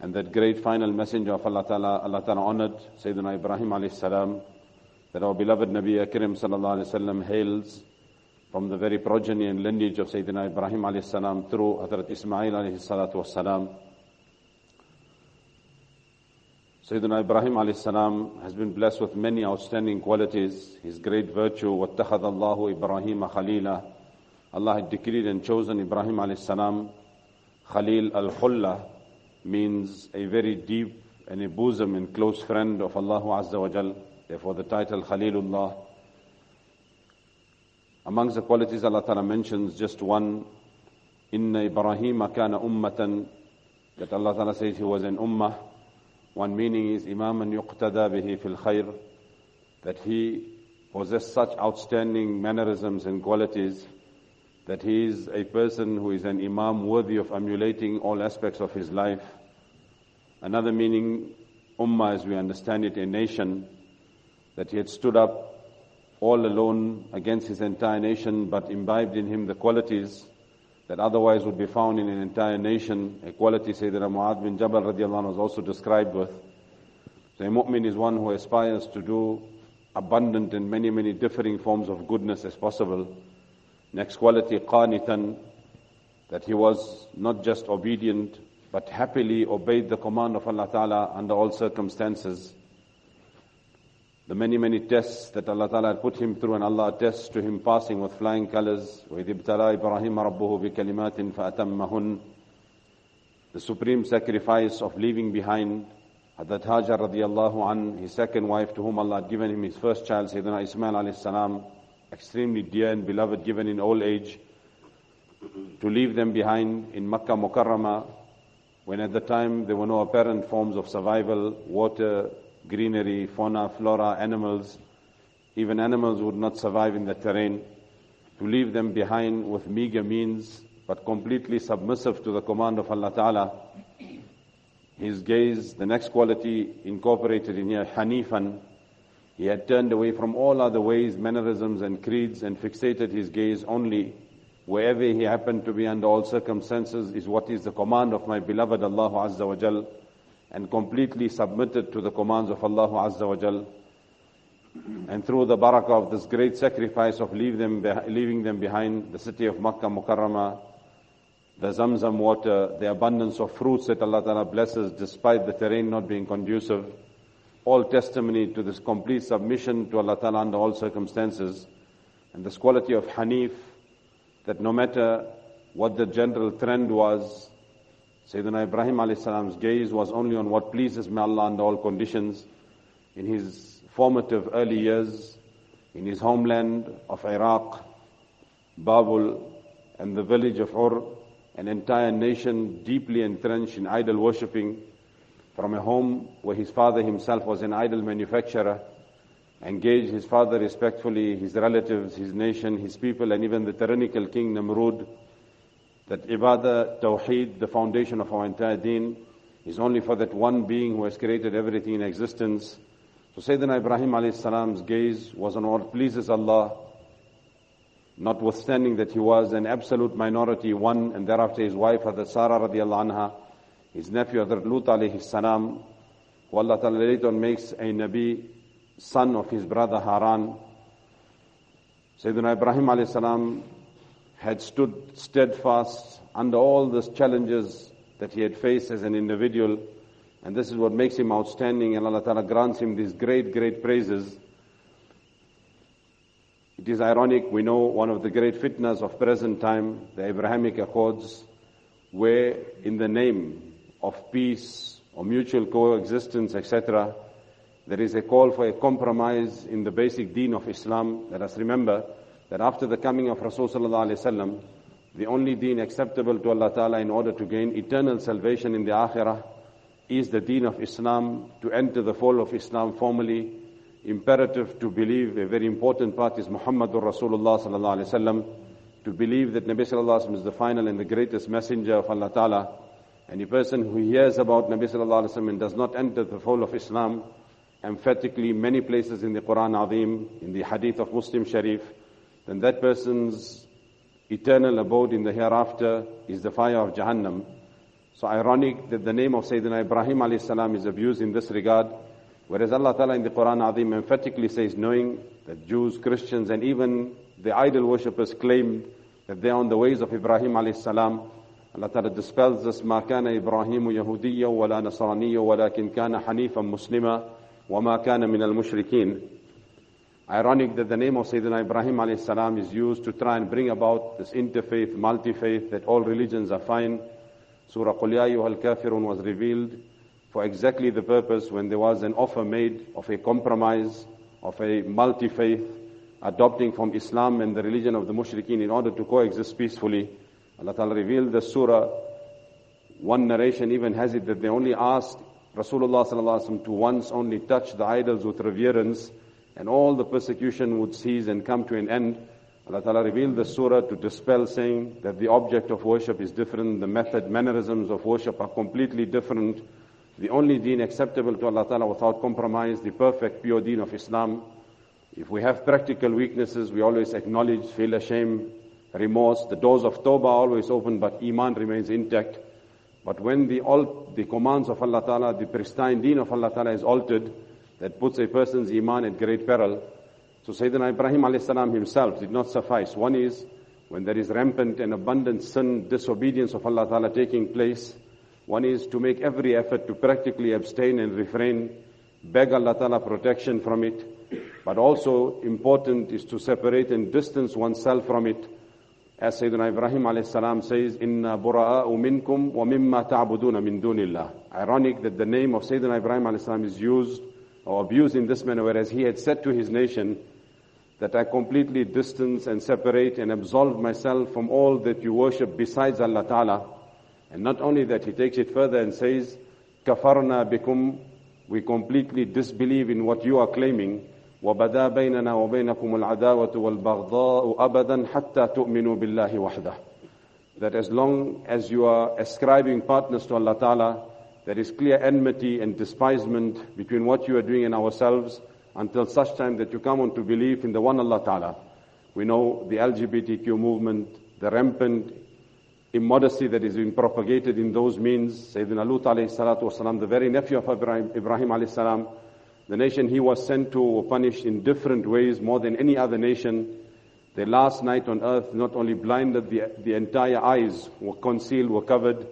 Speaker 3: And that great final messenger of Allah Ta'ala, Allah Ta'ala honored Sayyidina Ibrahim salam, that our beloved Nabi Akram sallallahu hails from the very progeny and lineage of Sayyidina Ibrahim salam through Hazrat Ismail alayhi salatu wasalam. Sayyidina Ibrahim alayhi salam has been blessed with many outstanding qualities. His great virtue, وَاتَّخَذَ اللَّهُ إِبْرَاهِيمَ خَلِيلًا Allah had decreed and chosen Ibrahim alayhi salam. Khalil al-Khulla means a very deep and a bosom and close friend of Allah Azza wa Jal. Therefore the title Khalilullah. Amongst the qualities Allah Ta'ala mentions, just one, Inna Ibrahim kana ummatan, that Allah Ta'ala says he was an ummah. One meaning is Imam yuqtada bihi fil khair, that he possessed such outstanding mannerisms and qualities that he is a person who is an Imam worthy of emulating all aspects of his life. Another meaning, ummah as we understand it, a nation, that he had stood up all alone against his entire nation, but imbibed in him the qualities that otherwise would be found in an entire nation, a quality Sayyidina Mu'adh bin Jabal radiallahu anhu was also described with. So a mu'min is one who aspires to do abundant and many, many differing forms of goodness as possible. Next quality, qanitan, that he was not just obedient, but happily obeyed the command of Allah Ta'ala under all circumstances the many, many tests that Allah Ta'ala had put him through and Allah attests to him passing with flying colors. وَإِذِ ابْتَلَى إِبْرَاهِيمَ رَبُّهُ بِكَلِمَاتٍ فَأَتَمَّهُنْ The supreme sacrifice of leaving behind Hadrat Hajar radiallahu an, his second wife to whom Allah had given him his first child, Sayyidina Ismail alayhi salam, extremely dear and beloved, given in old age, to leave them behind in Makkah Mukarramah, when at the time there were no apparent forms of survival, water, greenery, fauna, flora, animals. Even animals would not survive in the terrain. To leave them behind with meager means, but completely submissive to the command of Allah Ta'ala. His gaze, the next quality incorporated in here, Hanifan, he had turned away from all other ways, mannerisms and creeds and fixated his gaze only wherever he happened to be under all circumstances is what is the command of my beloved Allah Azza wa Jal and completely submitted to the commands of Allah Azza wa Jal. And through the barakah of this great sacrifice of leave them, leaving them behind the city of Makkah Mukarramah, the Zamzam water, the abundance of fruits that Allah Ta'ala blesses despite the terrain not being conducive, all testimony to this complete submission to Allah Ta'ala under all circumstances, and this quality of Hanif, that no matter what the general trend was, Sayyidina Ibrahim alayhi salam's gaze was only on what pleases me Allah under all conditions. In his formative early years, in his homeland of Iraq, Babul, and the village of Ur, an entire nation deeply entrenched in idol worshipping, from a home where his father himself was an idol manufacturer, engaged his father respectfully, his relatives, his nation, his people, and even the tyrannical king Namrud, that ibadah, tawheed, the foundation of our entire deen, is only for that one being who has created everything in existence. So Sayyidina Ibrahim alayhi salam's gaze was on what pleases Allah, notwithstanding that he was an absolute minority, one, and thereafter his wife, Hadrat Sarah radiallahu anha, his nephew, Hadrat Lut alayhi salam, who Allah Ta'ala later makes a Nabi, son of his brother Haran. Sayyidina Ibrahim alayhi salam had stood steadfast under all the challenges that he had faced as an individual. And this is what makes him outstanding and Allah Ta'ala grants him these great, great praises. It is ironic, we know one of the great fitnas of present time, the Abrahamic Accords, where in the name of peace or mutual coexistence, etc., there is a call for a compromise in the basic deen of Islam. Let us remember that after the coming of Rasulullah the only deen acceptable to Allah Ta'ala in order to gain eternal salvation in the Akhirah is the deen of Islam. To enter the fold of Islam formally, imperative to believe a very important part is Muhammadur Rasulullah. To believe that Nabi Sallallahu Alaihi Wasallam is the final and the greatest messenger of Allah Ta'ala. Any person who hears about Nabi Sallallahu Alaihi Wasallam and does not enter the fold of Islam, emphatically many places in the Quran Azim, in the Hadith of Muslim Sharif, then that person's eternal abode in the hereafter is the fire of Jahannam. So ironic that the name of Sayyidina Ibrahim alayhi salam is abused in this regard, whereas Allah Ta'ala in the Quran Azim emphatically says, knowing that Jews, Christians, and even the idol worshippers claim that they are on the ways of Ibrahim alayhi salam, Allah Ta'ala dispels this, ما كان إبراهيم يهوديا ولا نصرانيا ولكن كان حنيفا مسلما وما كان من المشركين Ironic that the name of Sayyidina Ibrahim alayhi salam is used to try and bring about this interfaith, multi-faith, that all religions are fine. Surah Qul Ya Kafirun was revealed for exactly the purpose when there was an offer made of a compromise, of a multi-faith, adopting from Islam and the religion of the mushrikeen in order to coexist peacefully. Allah Ta'ala revealed the surah. One narration even has it that they only asked Rasulullah to once only touch the idols with reverence and all the persecution would cease and come to an end. Allah Ta'ala revealed the surah to dispel saying that the object of worship is different, the method, mannerisms of worship are completely different. The only deen acceptable to Allah Ta'ala without compromise, the perfect pure deen of Islam. If we have practical weaknesses, we always acknowledge, feel ashamed, remorse. The doors of Tawbah are always open, but Iman remains intact. But when the, all, the commands of Allah Ta'ala, the pristine deen of Allah Ta'ala is altered, that puts a person's iman at great peril. So Sayyidina Ibrahim salam himself did not suffice. One is when there is rampant and abundant sin, disobedience of Allah Ta'ala taking place. One is to make every effort to practically abstain and refrain, beg Allah Ta'ala protection from it. But also important is to separate and distance oneself from it. As Sayyidina Ibrahim alayhi salam says, Inna bura'a'u minkum wa mimma ta'buduna min dunillah. Ironic that the name of Sayyidina Ibrahim salam is used or abused in this manner, whereas he had said to his nation that I completely distance and separate and absolve myself from all that you worship besides Allah Ta'ala. And not only that, he takes it further and says, Kafarna bikum, we completely disbelieve in what you are claiming. وبدا بيننا وبينكم العداوة والبغضاء أبدا حتى تؤمنوا بالله وحده. That as long as you are ascribing partners to Allah Ta'ala, there is clear enmity and despisement between what you are doing and ourselves until such time that you come on to believe in the one Allah Ta'ala. We know the LGBTQ movement, the rampant immodesty that is being propagated in those means. Sayyidina Lut alayhi salatu wasalam, the very nephew of Ibrahim, Ibrahim alayhi salam, the nation he was sent to were punished in different ways more than any other nation. Their last night on earth not only blinded, the, the entire eyes were concealed, were covered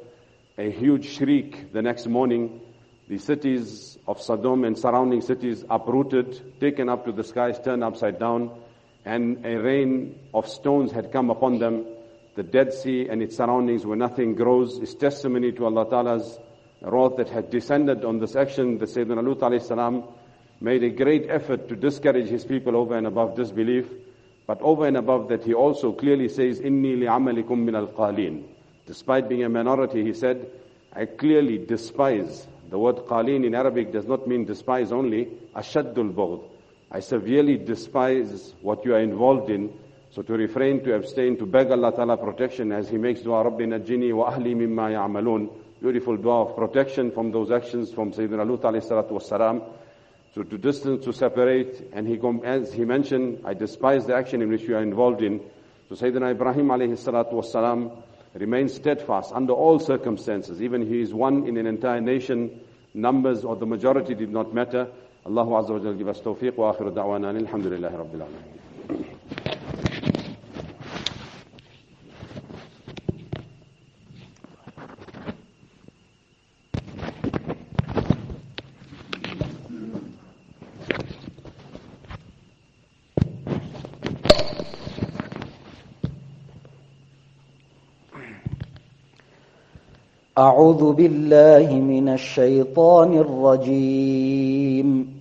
Speaker 3: a huge shriek the next morning. The cities of Sodom and surrounding cities uprooted, taken up to the skies, turned upside down, and a rain of stones had come upon them. The Dead Sea and its surroundings where nothing grows is testimony to Allah Ta'ala's wrath that had descended on this action. The Sayyidina Lut alayhi salam made a great effort to discourage his people over and above disbelief. But over and above that, he also clearly says, Inni li'amalikum min al-qaleen. Despite being a minority, he said, I clearly despise. The word qaleen in Arabic does not mean despise only, ashaddul bughd. I severely despise what you are involved in. So to refrain, to abstain, to beg Allah Ta'ala protection as he makes dua Rabbi najini wa ahli mimma. Beautiful dua of protection from those actions from Sayyidina Lut alayhi salatu wassalam. So to distance, to separate, and he, as he mentioned, I despise the action in which you are involved in. So Sayyidina Ibrahim alayhi salatu wassalam remains steadfast under all circumstances. Even he is one in an entire nation, numbers or the majority did not matter. Allahu Azza wa Jalla give us tawfiq wa akhiru da'wana alhamdulillahi rabbil alameen.
Speaker 4: أعوذ بالله من الشيطان الرجيم.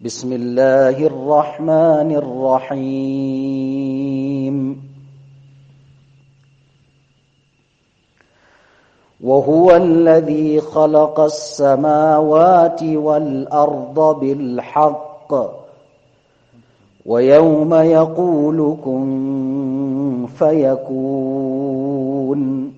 Speaker 4: بسم الله الرحمن الرحيم. وهو الذي خلق السماوات والأرض بالحق. ويوم يقول كن فيكون.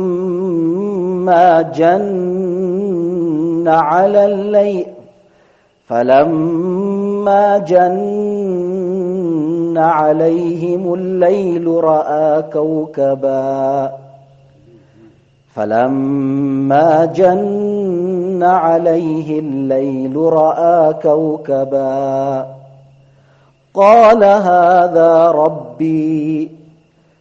Speaker 4: جن على الليل فلما جن عليهم الليل رأى كوكبا فلما جن عليه الليل رأى كوكبا. قال هذا ربي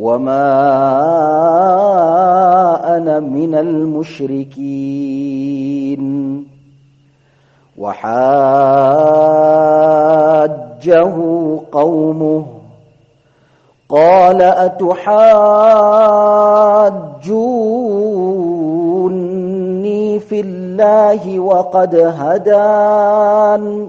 Speaker 4: وما أنا من المشركين وحاجه قومه قال أتحاجوني في الله وقد هدان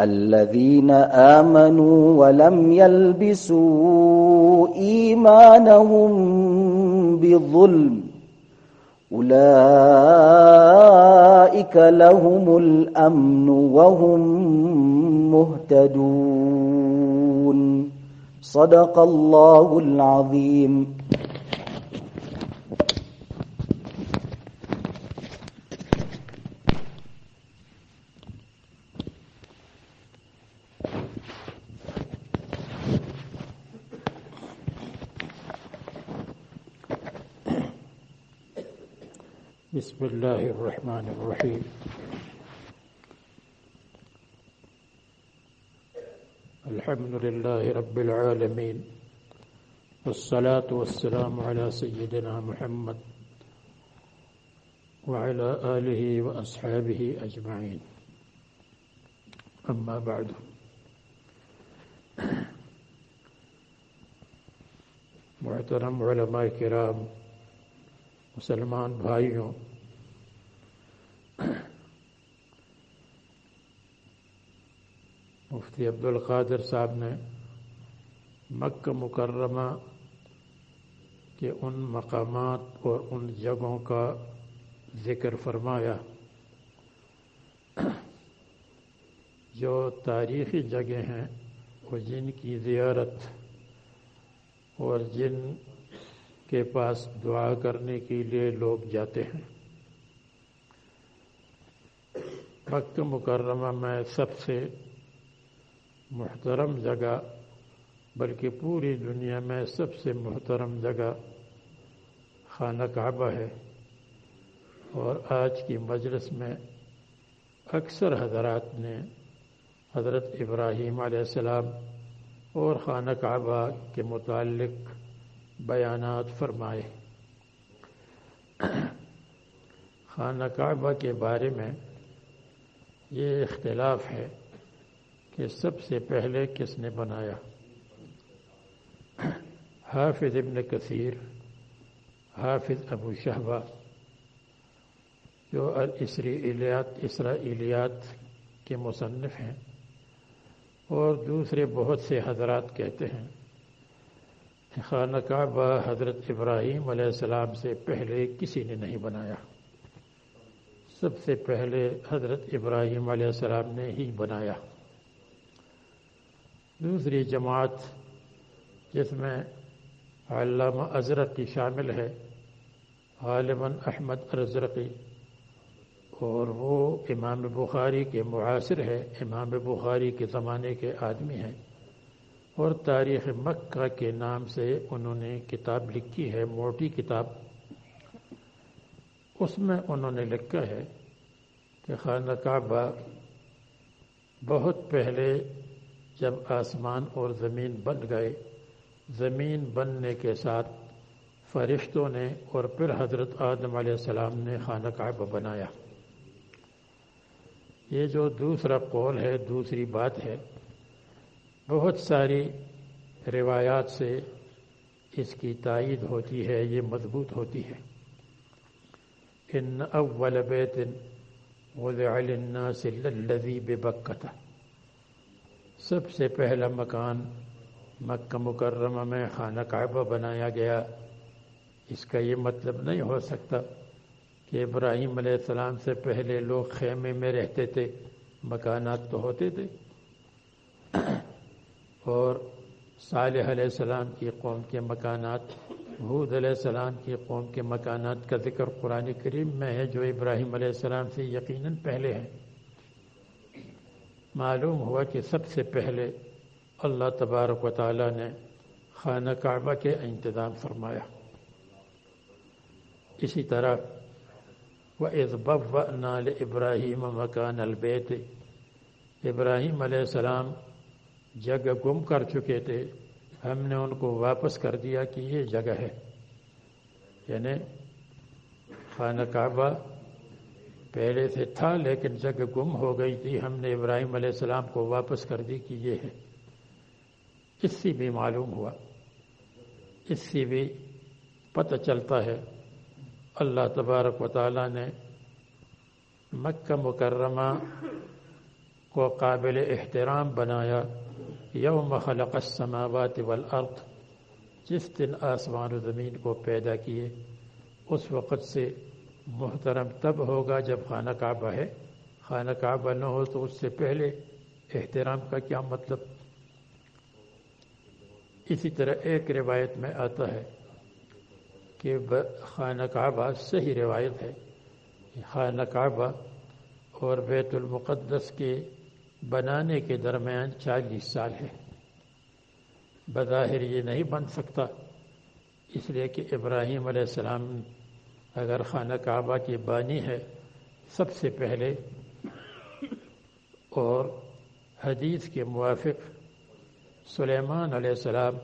Speaker 4: الذين آمنوا ولم يلبسوا إيمانهم بظلم أولئك لهم الأمن وهم مهتدون. صدق الله العظيم.
Speaker 5: بسم الله الرحمن الرحيم. الحمد لله رب العالمين. والصلاة والسلام على سيدنا محمد وعلى آله وأصحابه أجمعين. أما بعد. محترم علماء کرام مسلمان بھائیوں مفتی عبد القادر صاحب نے مکہ مکرمہ کے ان مقامات اور ان جگہوں کا ذکر فرمایا۔ جو تاریخی جگہ ہیں اور جن کی زیارت اور جن کے پاس دعا کرنے کے لیے لوگ جاتے ہیں۔ مکہ مکرمہ میں سب سے محترم جگہ، بلکہ پوری دنیا میں سب سے محترم جگہ خانہ کعبہ ہے۔ اور آج کی مجلس میں اکثر حضرات نے حضرت ابراہیم علیہ السلام اور خانہ کعبہ کے متعلق بیانات فرمائے۔ خانہ کعبہ کے بارے میں یہ اختلاف ہے۔ کہ سب سے پہلے کس نے بنایا؟ حافظ ابن کثیر، حافظ ابو شہبہ، جو الاسرائیلیات، اسرائیلیات کے مصنف ہیں، اور دوسرے بہت سے حضرات کہتے ہیں۔ خانہ کعبہ حضرت ابراہیم علیہ السلام سے پہلے کسی نے نہیں بنایا۔ سب سے پہلے حضرت ابراہیم علیہ السلام نے ہی بنایا۔ دوسری جماعت جس میں علامہ ازرقی شامل ہے غالباً احمد ازرقی اور وہ امام بخاری کے معاصر ہے، امام بخاری کے زمانے کے آدمی ہیں۔ اور تاریخ مکہ کے نام سے انہوں نے کتاب لکھی ہے، موٹی کتاب۔ اس میں انہوں نے لکھا ہے کہ خانہ کعبہ بہت پہلے جب آسمان اور زمین بن گئے، زمین بننے کے ساتھ فرشتوں نے اور پھر حضرت آدم علیہ السلام نے خانہ کعبہ بنایا۔ یہ جو دوسرا قول ہے، دوسری بات ہے، بہت ساری روایات سے اس کی تائید ہوتی ہے، یہ مضبوط ہوتی ہے۔ ان اول بیت وضع للناس الذي ببکتہ۔ سب سے پہلا مکان مکہ مکرمہ میں خانہ کعبہ بنایا گیا۔ اس کا یہ مطلب نہیں ہو سکتا کہ ابراہیم علیہ السلام سے پہلے لوگ خیمے میں رہتے تھے، مکانات تو ہوتے تھے۔ اور صالح علیہ السلام کی قوم کے مکانات حود علیہ السلام کی قوم کے مکانات کا ذکر قرآن کریم میں ہے، جو ابراہیم علیہ السلام سے یقیناً پہلے ہیں۔ معلوم ہوا کہ سب سے پہلے اللہ تبارک و تعالیٰ نے خانہ کعبہ کے انتظام فرمایا۔ اسی طرح و ازبب نال ابراہیم مکان البیت ابراہیم علیہ السلام جگہ گم کر چکے تھے۔ ہم نے ان کو واپس کر دیا کہ یہ جگہ ہے۔ یعنی خانہ کعبہ پہلے سے تھا لیکن جگہ گم ہو گئی تھی۔ ہم نے ابراہیم علیہ السلام کو واپس کر دی کہ یہ ہے۔ اس سے بھی معلوم ہوا۔ اس سے بھی پتہ چلتا ہے۔ اللہ تبارک و تعالیٰ نے مکہ مکرمہ کو قابل احترام بنایا۔ یوم خلق السماوات والارض۔ جس دن آسمان و زمین کو پیدا کیے، اس وقت سے محترم، تب ہوگا جب خانہ کعبہ ہے۔ خانہ کعبہ نہ ہو تو اس سے پہلے احترام کا کیا مطلب؟ اسی طرح ایک روایت میں آتا ہے کہ خانہ کعبہ صحیح روایت ہے خانہ کعبہ اور بیت المقدس کے بنانے کے درمیان چالیس سال ہے۔ بظاہر یہ نہیں بن سکتا، اس لیے کہ ابراہیم علیہ السلام اگر خانہ کعبہ کی بانی ہے سب سے پہلے، اور حدیث کے موافق سلیمان علیہ السلام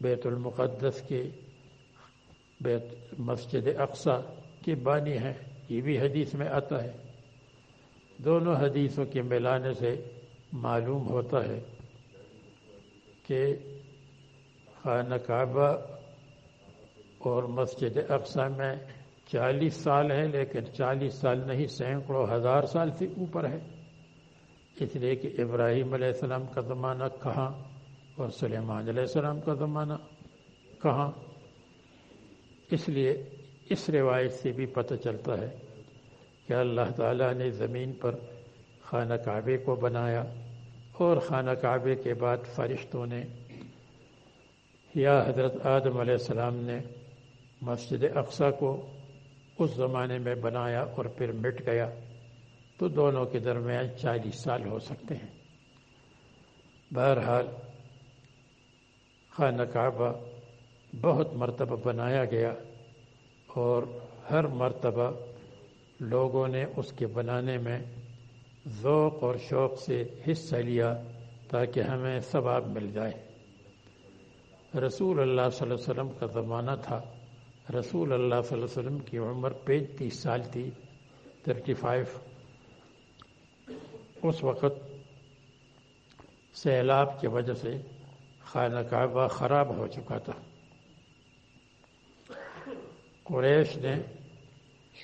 Speaker 5: بیت المقدس کے بیت مسجد اقصا کی بانی ہے، یہ بھی حدیث میں آتا ہے۔ دونوں حدیثوں کے ملانے سے معلوم ہوتا ہے کہ خانہ کعبہ اور مسجد اقسا میں چالیس سال ہے لیکن چالیس سال نہیں، سینکڑوں ہزار سال سے اوپر ہے اس لیے کہ ابراہیم علیہ السلام کا زمانہ کہاں اور سلیمان علیہ السلام کا زمانہ کہاں؟ اس لیے اس روایت سے بھی پتہ چلتا ہے کہ اللہ تعالیٰ نے زمین پر خانہ کعبے کو بنایا اور خانہ کعبے کے بعد فرشتوں نے یا حضرت آدم علیہ السلام نے مسجد اقصا کو اس زمانے میں بنایا اور پھر مٹ گیا، تو دونوں کے درمیان چالیس سال ہو سکتے ہیں۔ بہرحال، خانہ کعبہ بہت مرتبہ بنایا گیا اور ہر مرتبہ لوگوں نے اس کے بنانے میں ذوق اور شوق سے حصہ لیا تاکہ ہمیں ثواب مل جائے۔ رسول اللہ صلی اللہ علیہ وسلم کا زمانہ تھا۔ رسول اللہ صلی اللہ علیہ وسلم کی عمر پینتیس سال تھی تھرٹی فائیو اس وقت سیلاب کی وجہ سے خانہ کعبہ خراب ہو چکا تھا۔ قریش نے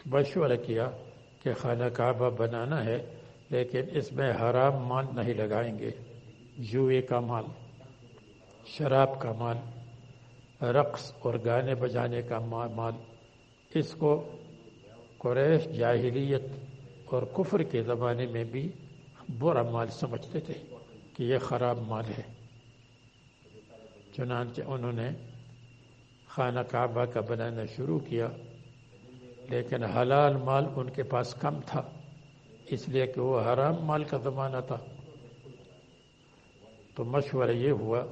Speaker 5: مشورہ کیا کہ خانہ کعبہ بنانا ہے، لیکن اس میں حرام مال نہیں لگائیں گے۔ جوئے کا مال، شراب کا مال۔ رقص اور گانے بجانے کا مال، اس کو قریش جاہلیت اور کفر کے زمانے میں بھی برا مال سمجھتے تھے کہ یہ خراب مال ہے۔ چنانچہ انہوں نے خانہ کعبہ کا بنانا شروع کیا، لیکن حلال مال ان کے پاس کم تھا، اس لیے کہ وہ حرام مال کا زمانہ تھا۔ تو مشورہ یہ ہوا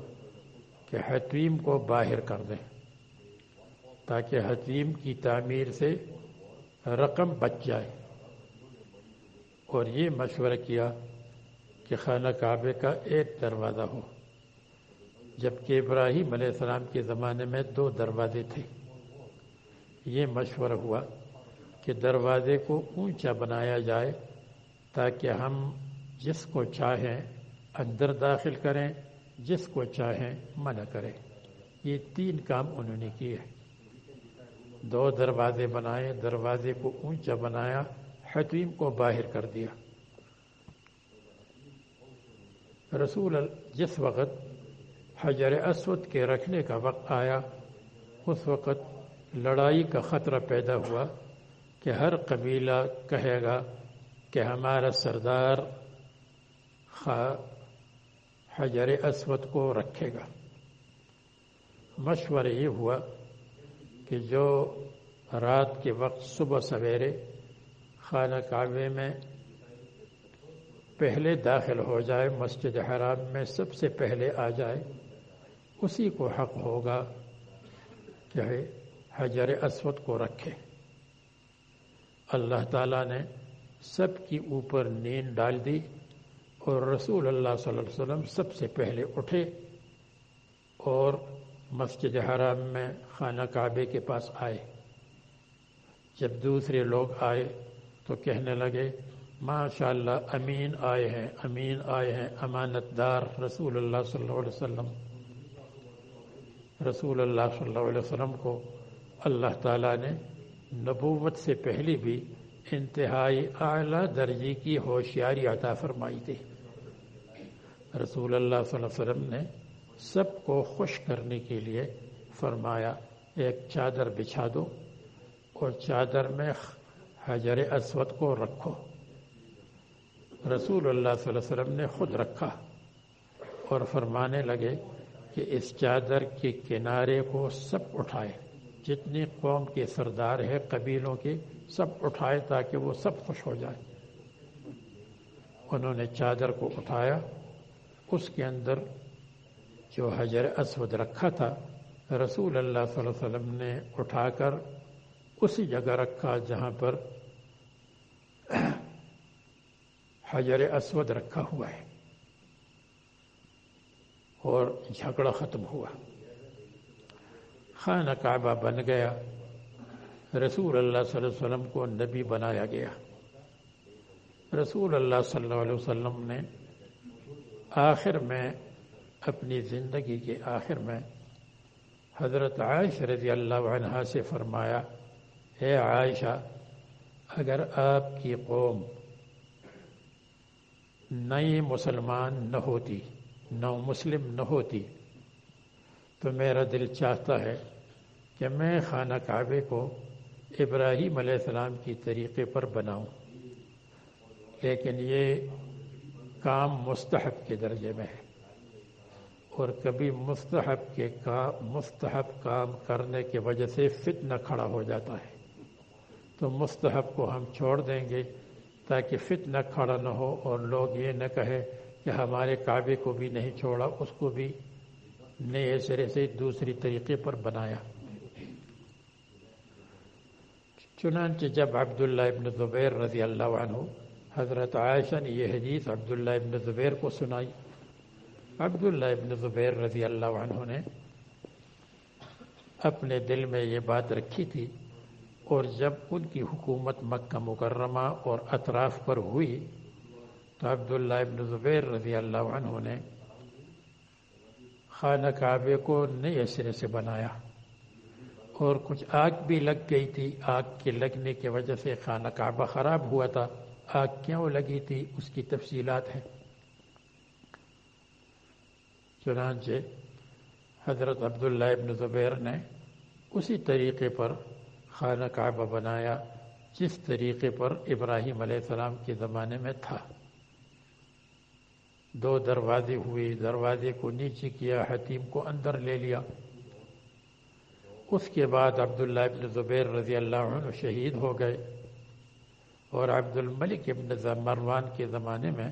Speaker 5: کہ حتیم کو باہر کر دیں تاکہ حتیم کی تعمیر سے رقم بچ جائے۔ اور یہ مشورہ کیا کہ خانہ کعبے کا ایک دروازہ ہو، جبکہ ابراہیم علیہ السلام کے زمانے میں دو دروازے تھے۔ یہ مشورہ ہوا کہ دروازے کو اونچا بنایا جائے تاکہ ہم جس کو چاہیں اندر داخل کریں۔ جس کو چاہیں منع کریں یہ تین کام انہوں نے کیے دو دروازے بنائے، دروازے کو اونچا بنایا، حتیم کو باہر کر دیا۔ رسول جس وقت حجر اسود کے رکھنے کا وقت آیا، اس وقت لڑائی کا خطرہ پیدا ہوا کہ ہر قبیلہ کہے گا کہ ہمارا سردار حجر اسود کو رکھے گا۔ مشورہ یہ ہوا کہ جو رات کے وقت صبح سویرے خانہ کعبے میں پہلے داخل ہو جائے، مسجد حرام میں سب سے پہلے آ جائے، اسی کو حق ہوگا کہ حجر اسود کو رکھے۔ اللہ تعالیٰ نے سب کی اوپر نیند ڈال دی۔ اور رسول اللہ صلی اللہ علیہ وسلم سب سے پہلے اٹھے اور مسجد حرام میں خانہ کعبے کے پاس آئے۔ جب دوسرے لوگ آئے تو کہنے لگے ماشاء اللہ امین آئے ہیں، امین آئے ہیں امانت دار رسول اللہ صلی اللہ علیہ وسلم۔ رسول اللہ صلی اللہ علیہ وسلم کو اللہ تعالیٰ نے نبوت سے پہلے بھی انتہائی اعلیٰ درجے کی ہوشیاری عطا فرمائی تھی۔ رسول اللہ صلی اللہ علیہ وسلم نے سب کو خوش کرنے کے لیے فرمایا، ایک چادر بچھا دو اور چادر میں حجر اسود کو رکھو۔ رسول اللہ صلی اللہ علیہ وسلم نے خود رکھا اور فرمانے لگے کہ اس چادر کے کنارے کو سب اٹھائے۔ جتنی قوم کے سردار ہے قبیلوں کے، سب اٹھائے تاکہ وہ سب خوش ہو جائے انہوں نے چادر کو اٹھایا اس کے اندر جو حجر اسود رکھا تھا، رسول اللہ صلی اللہ علیہ وسلم نے اٹھا کر اسی جگہ رکھا جہاں پر حجر اسود رکھا ہوا ہے اور جھگڑا ختم ہوا۔ خانہ کعبہ بن گیا۔ رسول اللہ صلی اللہ علیہ وسلم کو نبی بنایا گیا۔ رسول اللہ صلی اللہ علیہ وسلم نے آخر میں، اپنی زندگی کے آخر میں، حضرت عائش رضی اللہ عنہ سے فرمایا، اے عائشہ، اگر آپ کی قوم نئی مسلمان نہ ہوتی، نو مسلم نہ ہوتی، تو میرا دل چاہتا ہے کہ میں خانہ کعبے کو ابراہیم علیہ السلام کی طریقے پر بناؤں۔ لیکن یہ کام مستحب کے درجے میں ہے۔ اور کبھی مستحب کے کام مستحب کام کرنے کی وجہ سے فتنہ کھڑا ہو جاتا ہے۔ تو مستحب کو ہم چھوڑ دیں گے تاکہ فتنہ کھڑا نہ ہو اور لوگ یہ نہ کہے کہ ہمارے کعبے کو بھی نہیں چھوڑا، اس کو بھی نئے سرے سے دوسری طریقے پر بنایا۔ چنانچہ جب عبداللہ ابن زبیر رضی اللہ عنہ حضرت عائشہ نے یہ حدیث عبداللہ ابن زبیر کو سنائی۔ عبداللہ ابن زبیر رضی اللہ عنہ نے اپنے دل میں یہ بات رکھی تھی اور جب ان کی حکومت مکہ مکرمہ اور اطراف پر ہوئی تو عبداللہ ابن زبیر رضی اللہ عنہ نے خانہ کعبے کو نئے سرے سے بنایا اور کچھ آگ بھی لگ گئی تھی۔ آگ کے لگنے کی وجہ سے خانہ کعبہ خراب ہوا تھا۔ آگ کیوں لگی تھی اس کی تفصیلات ہیں؟ چنانچہ حضرت عبداللہ ابن زبیر نے اسی طریقے پر خانہ کعبہ بنایا جس طریقے پر ابراہیم علیہ السلام کے زمانے میں تھا۔ دو دروازے ہوئے، دروازے کو نیچے کیا، حتیم کو اندر لے لیا۔ اس کے بعد عبداللہ ابن زبیر رضی اللہ عنہ شہید ہو گئے۔ اور عبد الملک ابن مروان کے زمانے میں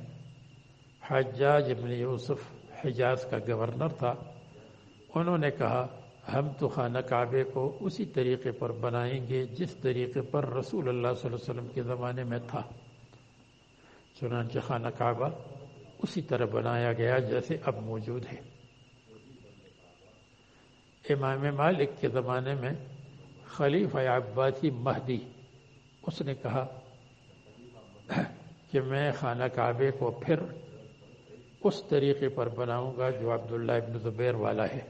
Speaker 5: حجاج ابن یوسف حجاز کا گورنر تھا۔ انہوں نے کہا، ہم تو خانہ کعبے کو اسی طریقے پر بنائیں گے جس طریقے پر رسول اللہ صلی اللہ علیہ وسلم کے زمانے میں تھا۔ چنانچہ خانہ کعبہ اسی طرح بنایا گیا جیسے اب موجود ہے۔ امام مالک کے زمانے میں خلیفہ عباسی مہدی، اس نے کہا کہ میں خانہ کعبے کو پھر اس طریقے پر بناؤں گا جو عبداللہ ابن زبیر والا ہے۔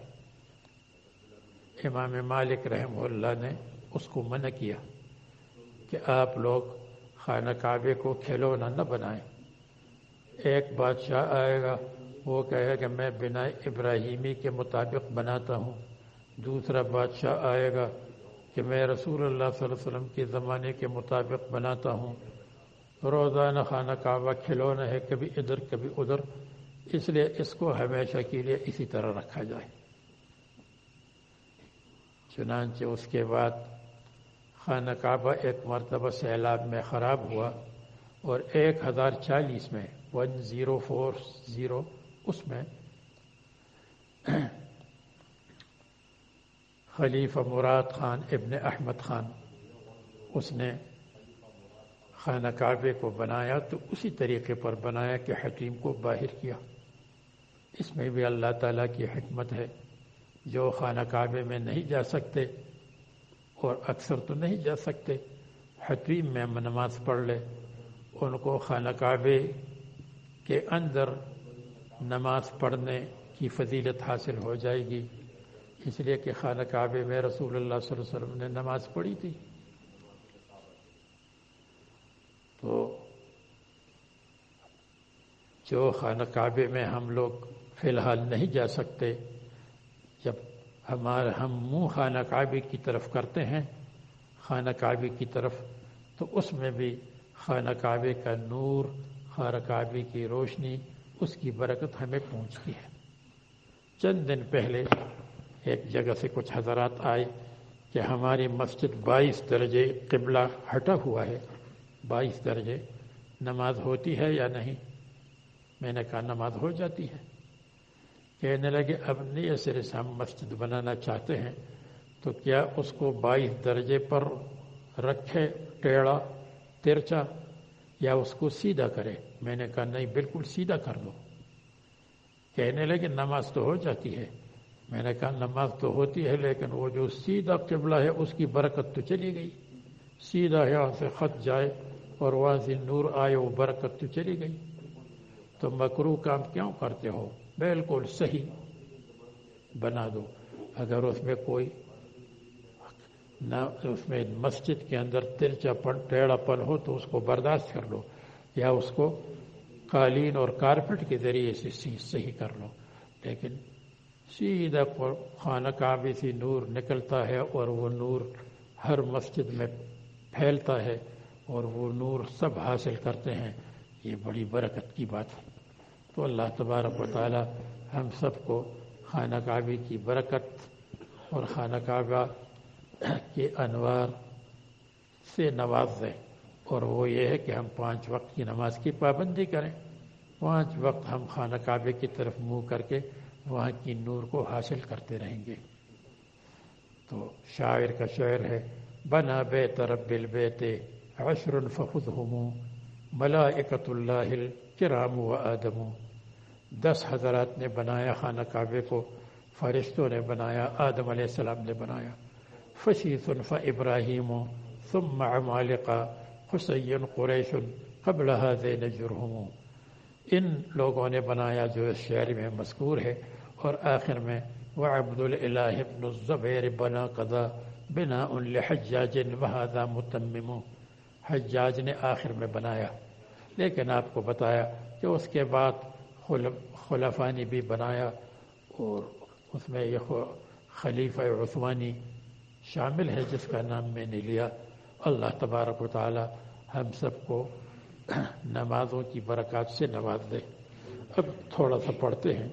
Speaker 5: امام مالک رحمہ اللہ نے اس کو منع کیا کہ آپ لوگ خانہ کعبے کو کھلونا نہ بنائیں۔ ایک بادشاہ آئے گا، وہ کہے کہ میں بنا ابراہیمی کے مطابق بناتا ہوں۔ دوسرا بادشاہ آئے گا کہ میں رسول اللہ صلی اللہ علیہ وسلم کے زمانے کے مطابق بناتا ہوں۔ روزانہ خانہ کعبہ کھلونا ہے، کبھی ادھر کبھی ادھر۔ اس لیے اس کو ہمیشہ کے لیے اسی طرح رکھا جائے۔ چنانچہ اس کے بعد خانہ کعبہ ایک مرتبہ سیلاب میں خراب ہوا اور ایک ہزار چالیس میں، ون زیرو فور زیرو، اس میں خلیفہ مراد خان ابن احمد خان، اس نے خانہ کعبے کو بنایا تو اسی طریقے پر بنایا کہ حکیم کو باہر کیا۔ اس میں بھی اللہ تعالیٰ کی حکمت ہے۔ جو خانہ کعبے میں نہیں جا سکتے اور اکثر تو نہیں جا سکتے حتیم میں نماز پڑھ لے۔ ان کو خانہ کعبے کے اندر نماز پڑھنے کی فضیلت حاصل ہو جائے گی۔ اس لیے کہ خانہ کعبے میں رسول اللہ صلی اللہ علیہ وسلم نے نماز پڑھی تھی۔ تو جو خانہ کعبے میں ہم لوگ فی الحال نہیں جا سکتے، جب ہمارے ہم منہ خانہ کعبے کی طرف کرتے ہیں، خانہ کعبے کی طرف، تو اس میں بھی خانہ کعبے کا نور، خانہ کعبے کی روشنی، اس کی برکت ہمیں پہنچتی ہے۔ چند دن پہلے ایک جگہ سے کچھ حضرات آئے کہ ہماری مسجد بائیس درجے قبلہ ہٹا ہوا ہے۔ بائیس درجے نماز ہوتی ہے یا نہیں؟ میں نے کہا نماز ہو جاتی ہے۔ کہنے لگے، اب نئے سرے سے ہم مسجد بنانا چاہتے ہیں، تو کیا اس کو بائیس درجے پر رکھے، ٹیڑھا، ترچا، یا اس کو سیدھا کرے؟ میں نے کہا نہیں، بالکل سیدھا کر لو کہنے لگے، نماز تو ہو جاتی ہے۔ میں نے کہا نماز تو ہوتی ہے، لیکن وہ جو سیدھا قبلہ ہے، اس کی برکت تو چلی گئی۔ سیدھا یہاں سے خط جائے۔ اور وہاں سے نور آئے، وہ برکت تو چلی گئی۔ تو مکرو کام کیوں کرتے ہو؟ بالکل صحیح۔ بنا دو۔ اگر اس میں کوئی نہ، اس میں مسجد کے اندر ترچا پن، ٹیڑھا پن ہو تو اس کو برداشت کر لو، یا اس کو قالین اور کارپٹ کے ذریعے سے صحیح کر لو۔ لیکن سیدھا خانہ کعبے سے نور نکلتا ہے اور وہ نور ہر مسجد میں پھیلتا ہے۔ اور وہ نور سب حاصل کرتے ہیں۔ یہ بڑی برکت کی بات ہے۔ تو اللہ تبارک و تعالی ہم سب کو خانہ کعبے کی برکت اور خانہ کعبہ کے انوار سے نواز دیں اور وہ یہ ہے کہ ہم پانچ وقت کی نماز کی پابندی کریں۔ پانچ وقت ہم خانہ کعبے کی طرف منہ کر کے وہاں کی نور کو حاصل کرتے رہیں گے۔ تو شاعر کا شعر ہے، بنا بے طرب بل بیتے عشر فخذ ہوں ملائکت اللہ کرام و آدم. دس حضرات نے بنایا خانہ کعبے کو، فرشتوں نے بنایا، آدم علیہ السلام نے بنایا. فشی صنف ابراہیم ثم عمالقہ، حسین قریش قبل هذين جرهم ان لوگوں نے بنایا جو اس شعر میں مذکور ہے اور آخر میں وعبد الالہ ابن الزبیر بنا قضا بنا لحجاج وهذا متمم. حجاج نے آخر میں بنایا۔ لیکن آپ کو بتایا کہ اس کے بعد خلفا نے بھی بنایا اور اس میں یہ خلیفہ عثمانی شامل ہے جس کا نام میں نے لیا۔ اللہ تبارک و تعالی ہم سب کو [clears throat] نمازوں کی برکات سے نواز دے اب تھوڑا سا پڑھتے ہیں۔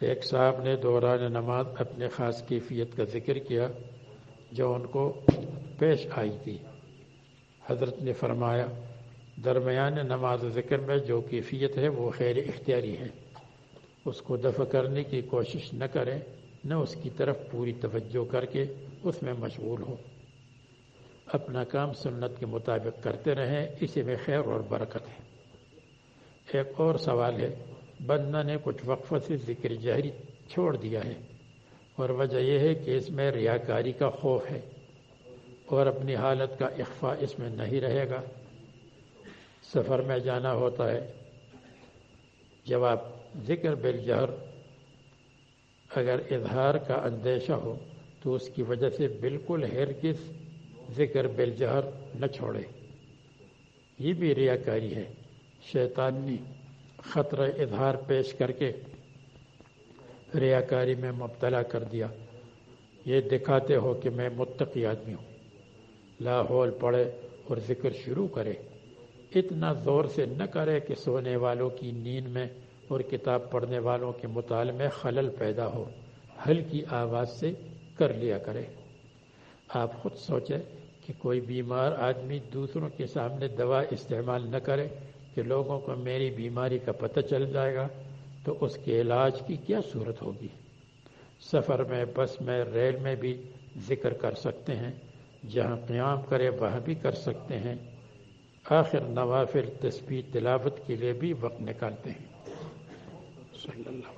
Speaker 5: ایک صاحب نے دوران نماز اپنے خاص کیفیت کا ذکر کیا جو ان کو پیش آئی تھی۔ حضرت نے فرمایا، درمیان نماز ذکر میں جو کیفیت ہے وہ خیر اختیاری ہے۔ اس کو دفع کرنے کی کوشش نہ کریں، نہ اس کی طرف پوری توجہ کر کے اس میں مشغول ہو اپنا کام سنت کے مطابق کرتے رہیں، اسی میں خیر اور برکت ہے۔ ایک اور سوال ہے بندہ نے کچھ وقفہ سے ذکر جہری چھوڑ دیا ہے۔ اور وجہ یہ ہے کہ اس میں ریاکاری کا خوف ہے اور اپنی حالت کا اخفاء اس میں نہیں رہے گا۔ سفر میں جانا ہوتا ہے۔ جب آپ ذکر بالجہر۔ اگر اظہار کا اندیشہ ہو تو اس کی وجہ سے بالکل ہرگز ذکر بالجہر نہ چھوڑے۔ یہ بھی ریاکاری ہے۔ شیطان خطرہ اظہار پیش کر کے ریاکاری میں مبتلا کر دیا۔ یہ دکھاتے ہو کہ میں متقی آدمی ہوں۔ لاہور پڑے اور ذکر شروع کرے۔ اتنا زور سے نہ کرے کہ سونے والوں کی نیند میں اور کتاب پڑھنے والوں کے مطالعے میں خلل پیدا ہو۔ ہلکی آواز سے کر لیا کرے۔ آپ خود سوچیں کہ کوئی بیمار آدمی دوسروں کے سامنے دوا استعمال نہ کرے کہ لوگوں کو میری بیماری کا پتہ چل جائے گا تو اس کے علاج کی کیا صورت ہوگی؟ سفر میں، بس میں، ریل میں بھی ذکر کر سکتے ہیں، جہاں قیام کرے وہاں بھی کر سکتے ہیں۔ آخر نوافل، تسبیح، تلاوت کے لیے بھی وقت نکالتے ہیں۔ صلی اللہ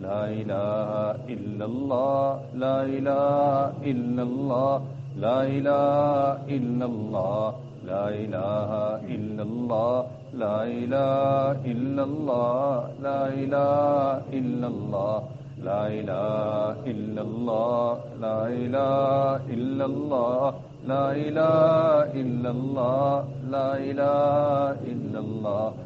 Speaker 1: لا إله إلا الله لا إله إلا الله لا إله إلا الله لا إله إلا الله لا إله إلا الله لا إله إلا الله لا إله إلا الله لا إله إلا الله لا إله إلا الله لا إله إلا الله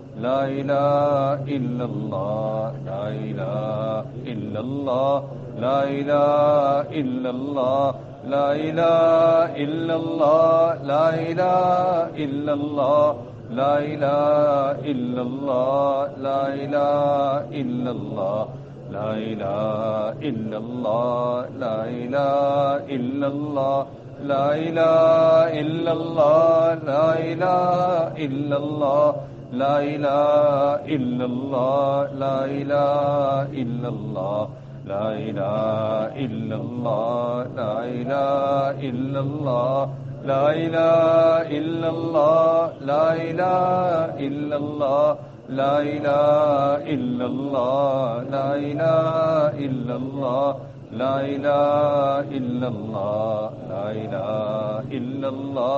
Speaker 1: لا إله إلا الله لا إله إلا الله لا إله إلا الله لا إله إلا الله لا إله إلا الله لا إله إلا الله لا إله إلا الله لا إله إلا الله لا إله إلا الله لا إله إلا الله لا إله إلا الله لا إله إلا الله لا إله إلا الله لا إله إلا الله لا إله إلا الله لا إله إلا الله لا إله إلا الله لا إله إلا الله لا إله إلا الله لا إله إلا الله لا إله إلا الله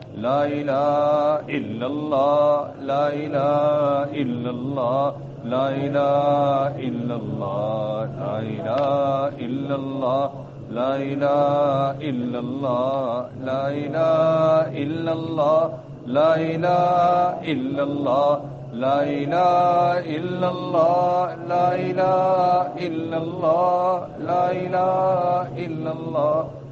Speaker 1: لا إله إلا الله لا إله إلا الله لا إله إلا الله لا إله إلا الله لا إله إلا الله لا إله إلا الله لا إله إلا الله لا إله إلا الله لا إله إلا الله لا إله إلا الله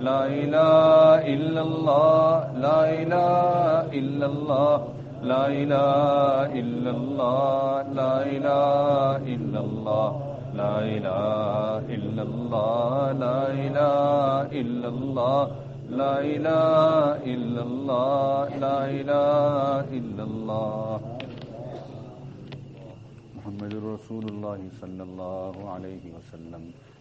Speaker 1: لا إله إلا الله، لا إله إلا الله، لا إله إلا الله، لا إله إلا الله، لا إله إلا الله، لا إله إلا الله، لا إله إلا الله، لا إله إلا الله. محمد رسول الله صلى الله عليه وسلم.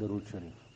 Speaker 1: the root sharing.